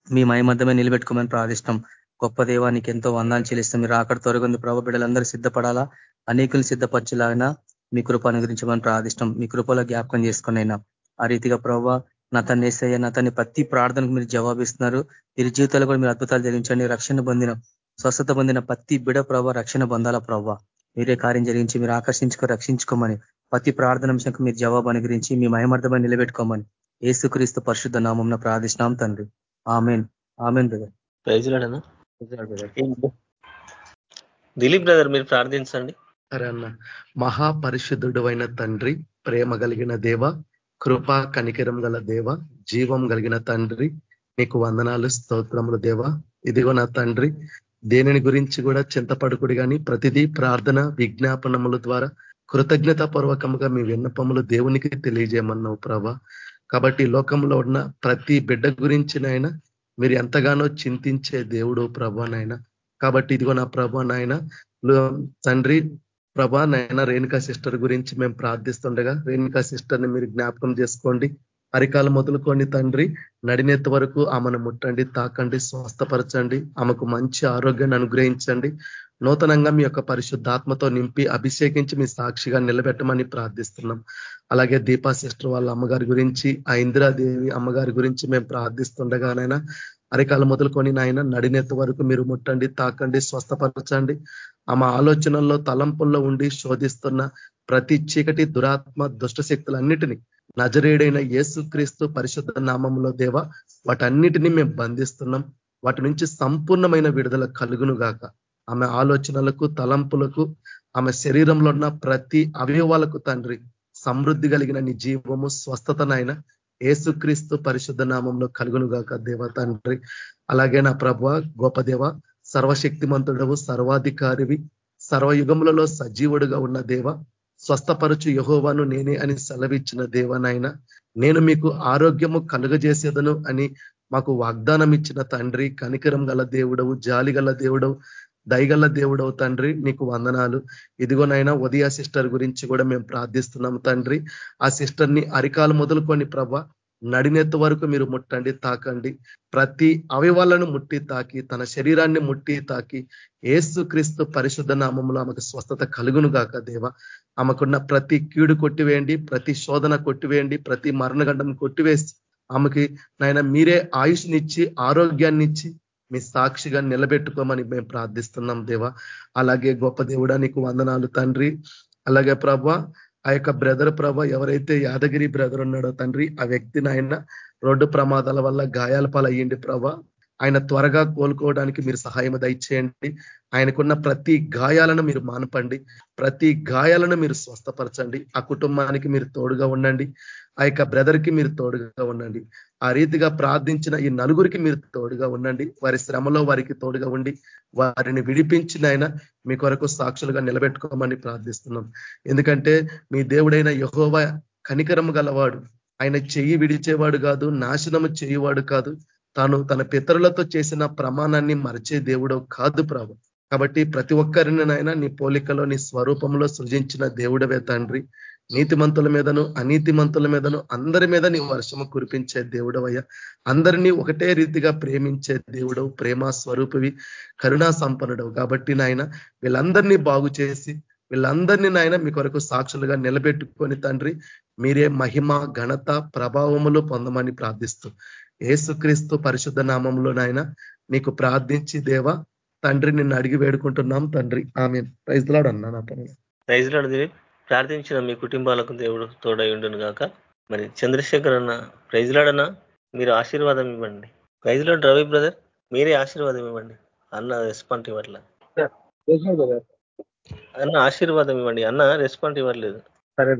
మీ మయమద్దమే నిలబెట్టుకోమని ప్రార్థిష్టం. గొప్ప దేవానికి ఎంతో వందాన్ని చెల్లిస్తాం. మీరు అక్కడ తొరగొంది ప్రభు బిడ్డలందరూ సిద్ధపడాలా అనేకులు సిద్ధపరచలాగినా మీ కృప అనుగ్రహించమని ప్రార్థిష్టం. మీ కృపలో జ్ఞాపకం చేసుకునైనా ఆ రీతిగా ప్రభావ నా తన్ని వేసయ్య నా తన్ని ప్రతి ప్రార్థనకు మీరు జవాబిస్తున్నారు. వీరి జీవితాలు కూడా మీరు అద్భుతాలు జరిగించండి. రక్షణ పొందిన స్వస్థత పొందిన ప్రతి బిడ ప్రభావ రక్షణ బంధాల ప్రభావ మీరే కార్యం జరిగించి మీరు ఆకర్షించుకో రక్షించుకోమని ప్రతి ప్రార్థనాంశంకు మీరు జవాబు అనుగ్రహించి మీ మయమర్థమని నిలబెట్టుకోమని ఏసుక్రీస్తు పరిశుద్ధ నామం ప్రార్థిష్టాం తండ్రి. Amen. Amen brother. Dilip brother మీరు ప్రార్థించండి. సరే అన్న మహాపరిశుద్ధుడు అయిన తండ్రి ప్రేమ కలిగిన దేవ కృపా కనికరం గల దేవ జీవం కలిగిన తండ్రి నీకు వందనాలు స్తోత్రములు దేవ. ఇదిగో నా తండ్రి దేనిని గురించి కూడా చింతపడకుడు కానీ ప్రతిదీ ప్రార్థన విజ్ఞాపనముల ద్వారా కృతజ్ఞత పూర్వకముగా మీ విన్నపములు దేవునికి తెలియజేయమన్నావు ప్రభా. కాబట్టి లోకంలో ఉన్న ప్రతి బిడ్డ గురించినైనా మీరు ఎంతగానో చింతించే దేవుడు ప్రభా నాయన. కాబట్టి ఇదిగో నా ప్రభా నాయన తండ్రి ప్రభా నాయన రేణుకా సిస్టర్ గురించి మేము ప్రార్థిస్తుండగా రేణుకా సిస్టర్ని మీరు జ్ఞాపకం చేసుకోండి. అరికాలు మొదలుకోండి తండ్రి. నడినెత్త వరకు ఆమెను ముట్టండి తాకండి స్వస్థపరచండి. ఆమెకు మంచి ఆరోగ్యాన్ని అనుగ్రహించండి. నూతనంగా మీ యొక్క పరిశుద్ధాత్మతో నింపి అభిషేకించి మీ సాక్షిగా నిలబెట్టమని ప్రార్థిస్తున్నాం. అలాగే దీపా సిస్టర్ వాళ్ళ అమ్మగారి గురించి ఆ ఇందిరాదేవి అమ్మగారి గురించి మేము ప్రార్థిస్తుండగానైనా అరికాలు మొదలుకొని నాయన నడినెత్త వరకు మీరు ముట్టండి తాకండి స్వస్థపరచండి. ఆమె ఆలోచనల్లో తలంపుల్లో ఉండి శోధిస్తున్న ప్రతి చీకటి దురాత్మ దుష్టశక్తులన్నిటినీ నజరేడైన యేసుక్రీస్తు పరిశుద్ధ నామంలో దేవ వాటన్నిటినీ మేము బంధిస్తున్నాం. వాటి నుంచి సంపూర్ణమైన విడుదల కలుగును గాక. ఆమె ఆలోచనలకు తలంపులకు ఆమె శరీరంలో ఉన్న ప్రతి అవయవాలకు తండ్రి సమృద్ధి కలిగిన నీ జీవము స్వస్థతనైనా ఏసుక్రీస్తు పరిశుద్ధ నామంలో కలుగునుగాక దేవ తండ్రి. అలాగే నా ప్రభ గొప్ప దేవ సర్వశక్తిమంతుడవు సర్వాధికారివి సర్వయుగములలో సజీవుడుగా ఉన్న దేవ స్వస్థపరచు యహోవాను నేనే అని సెలవిచ్చిన దేవనైన నేను మీకు ఆరోగ్యము కలుగజేసేదను అని మాకు వాగ్దానం ఇచ్చిన తండ్రి కనికరం గల దేవుడవు జాలి గల దేవుడవు దయగల దేవుడవు తండ్రి నీకు వందనాలు. ఇదిగోనైనా ఉదయ సిస్టర్ గురించి కూడా మేము ప్రార్థిస్తున్నాం తండ్రి. ఆ సిస్టర్ని అరికాలు మొదలుకొని ప్రభ నడినెత్త వరకు మీరు ముట్టండి తాకండి. ప్రతి అవయవాలను ముట్టి తాకి తన శరీరాన్ని ముట్టి తాకి ఏసు క్రీస్తు పరిశుద్ధ నామంలో ఆమెకు స్వస్థత కలుగును గాక దేవ. ఆమెకున్న ప్రతి కీడు కొట్టివేయండి ప్రతి శోధన కొట్టివేయండి ప్రతి మరణగండం కొట్టివేసి ఆమెకి నాయన మీరే ఆయుష్నిచ్చి ఆరోగ్యాన్ని ఇచ్చి మీ సాక్షిగా నిలబెట్టుకోమని మేము ప్రార్థిస్తున్నాం దేవా. అలాగే గొప్ప దేవుడా నీకు వందనాలు తండ్రి. అలాగే ప్రభ ఆ యొక్క బ్రదర్ ప్రభ ఎవరైతే యాదగిరి బ్రదర్ ఉన్నాడో తండ్రి ఆ వ్యక్తిని ఆయన రోడ్డు ప్రమాదాల వల్ల గాయాల పాలయ్యండి ప్రభ. ఆయన త్వరగా కోలుకోవడానికి మీరు సహాయం దయచేయండి. ఆయనకున్న ప్రతి గాయాలను మీరు మానపండి. ప్రతి గాయాలను మీరు స్వస్థపరచండి. ఆ కుటుంబానికి మీరు తోడుగా ఉండండి. ఆ యొక్క బ్రదర్కి మీరు తోడుగా ఉండండి. ఆ రీతిగా ప్రార్థించిన ఈ నలుగురికి మీరు తోడుగా ఉండండి. వారి శ్రమలో వారికి తోడుగా ఉండి వారిని విడిపించిన ఆయన మీ కొరకు సాక్షులుగా నిలబెట్టుకోమని ప్రార్థిస్తున్నాం. ఎందుకంటే మీ దేవుడైన యహోవ కనికరము గలవాడు. ఆయన చెయ్యి విడిచేవాడు కాదు నాశనము చేయువాడు కాదు. తాను తన పితరులతో చేసిన ప్రమాణాన్ని మరచే దేవుడు కాదు ప్రభు. కాబట్టి ప్రతి ఒక్కరిని నాయన నీ పోలికలో నీ స్వరూపంలో సృజించిన దేవుడవే తండ్రి. నీతిమంతుల మీదను అనీతిమంతుల మీదను అందరి మీద నీ వర్షము కురిపించే దేవుడవయ్యా. అందరినీ ఒకటే రీతిగా ప్రేమించే దేవుడవు ప్రేమ స్వరూపివి కరుణా సంపన్నుడవు. కాబట్టి నాయన వీళ్ళందరినీ బాగు చేసి వీళ్ళందరినీ నాయన మీ కొరకు సాక్షులుగా నిలబెట్టుకొని తండ్రి మీరే మహిమ ఘనత ప్రభావములు పొందమని ప్రార్థిస్తూ ఏసుక్రీస్తు పరిశుద్ధ నామంలో నాయన నీకు ప్రార్థించి దేవ తండ్రి నిన్ను అడిగి వేడుకుంటున్నాం తండ్రి. ఆమె ప్రైజ్లాడు అన్నా నా పని. ప్రైజ్లాడు ప్రార్థించిన మీ కుటుంబాలకు దేవుడు తోడై ఉండును గాక. మరి చంద్రశేఖర్ అన్న ప్రైజ్లాడన్నా మీరు ఆశీర్వాదం ఇవ్వండి. ప్రైజ్లాడ్ రవి బ్రదర్ మీరే ఆశీర్వాదం ఇవ్వండి. అన్న రెస్పాండ్ ఇవ్వట్లేదు. అన్న ఆశీర్వాదం ఇవ్వండి. అన్న రెస్పాండ్ ఇవ్వట్లేదు. సరే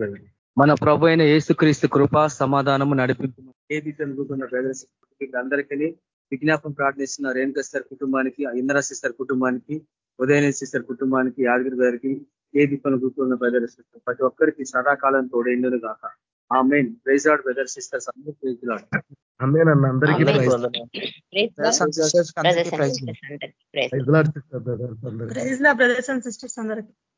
మన ప్రభు అయిన ఏసుక్రీస్తు కృప సమాధానము నడిపింపు ఏది కలుగుతున్న బ్రదర్స్ అందరికీ విజ్ఞాపం ప్రార్థిస్తున్న రేణుక సిస్టర్ కుటుంబానికి ఇంద్ర సిస్టర్ కుటుంబానికి ఉదయన సిస్టర్ కుటుంబానికి యాదగిరి గారికి ఏది కలుగుతున్న బ్రదర్స్ ప్రతి ఒక్కరికి సదాకాలం తోడైండును గాక ఆ మెయిన్ ప్రైజాడ్ బ్రదర్ సిస్టర్స్ అందరూ అందరికీ సిస్టర్స్ అందరికీ.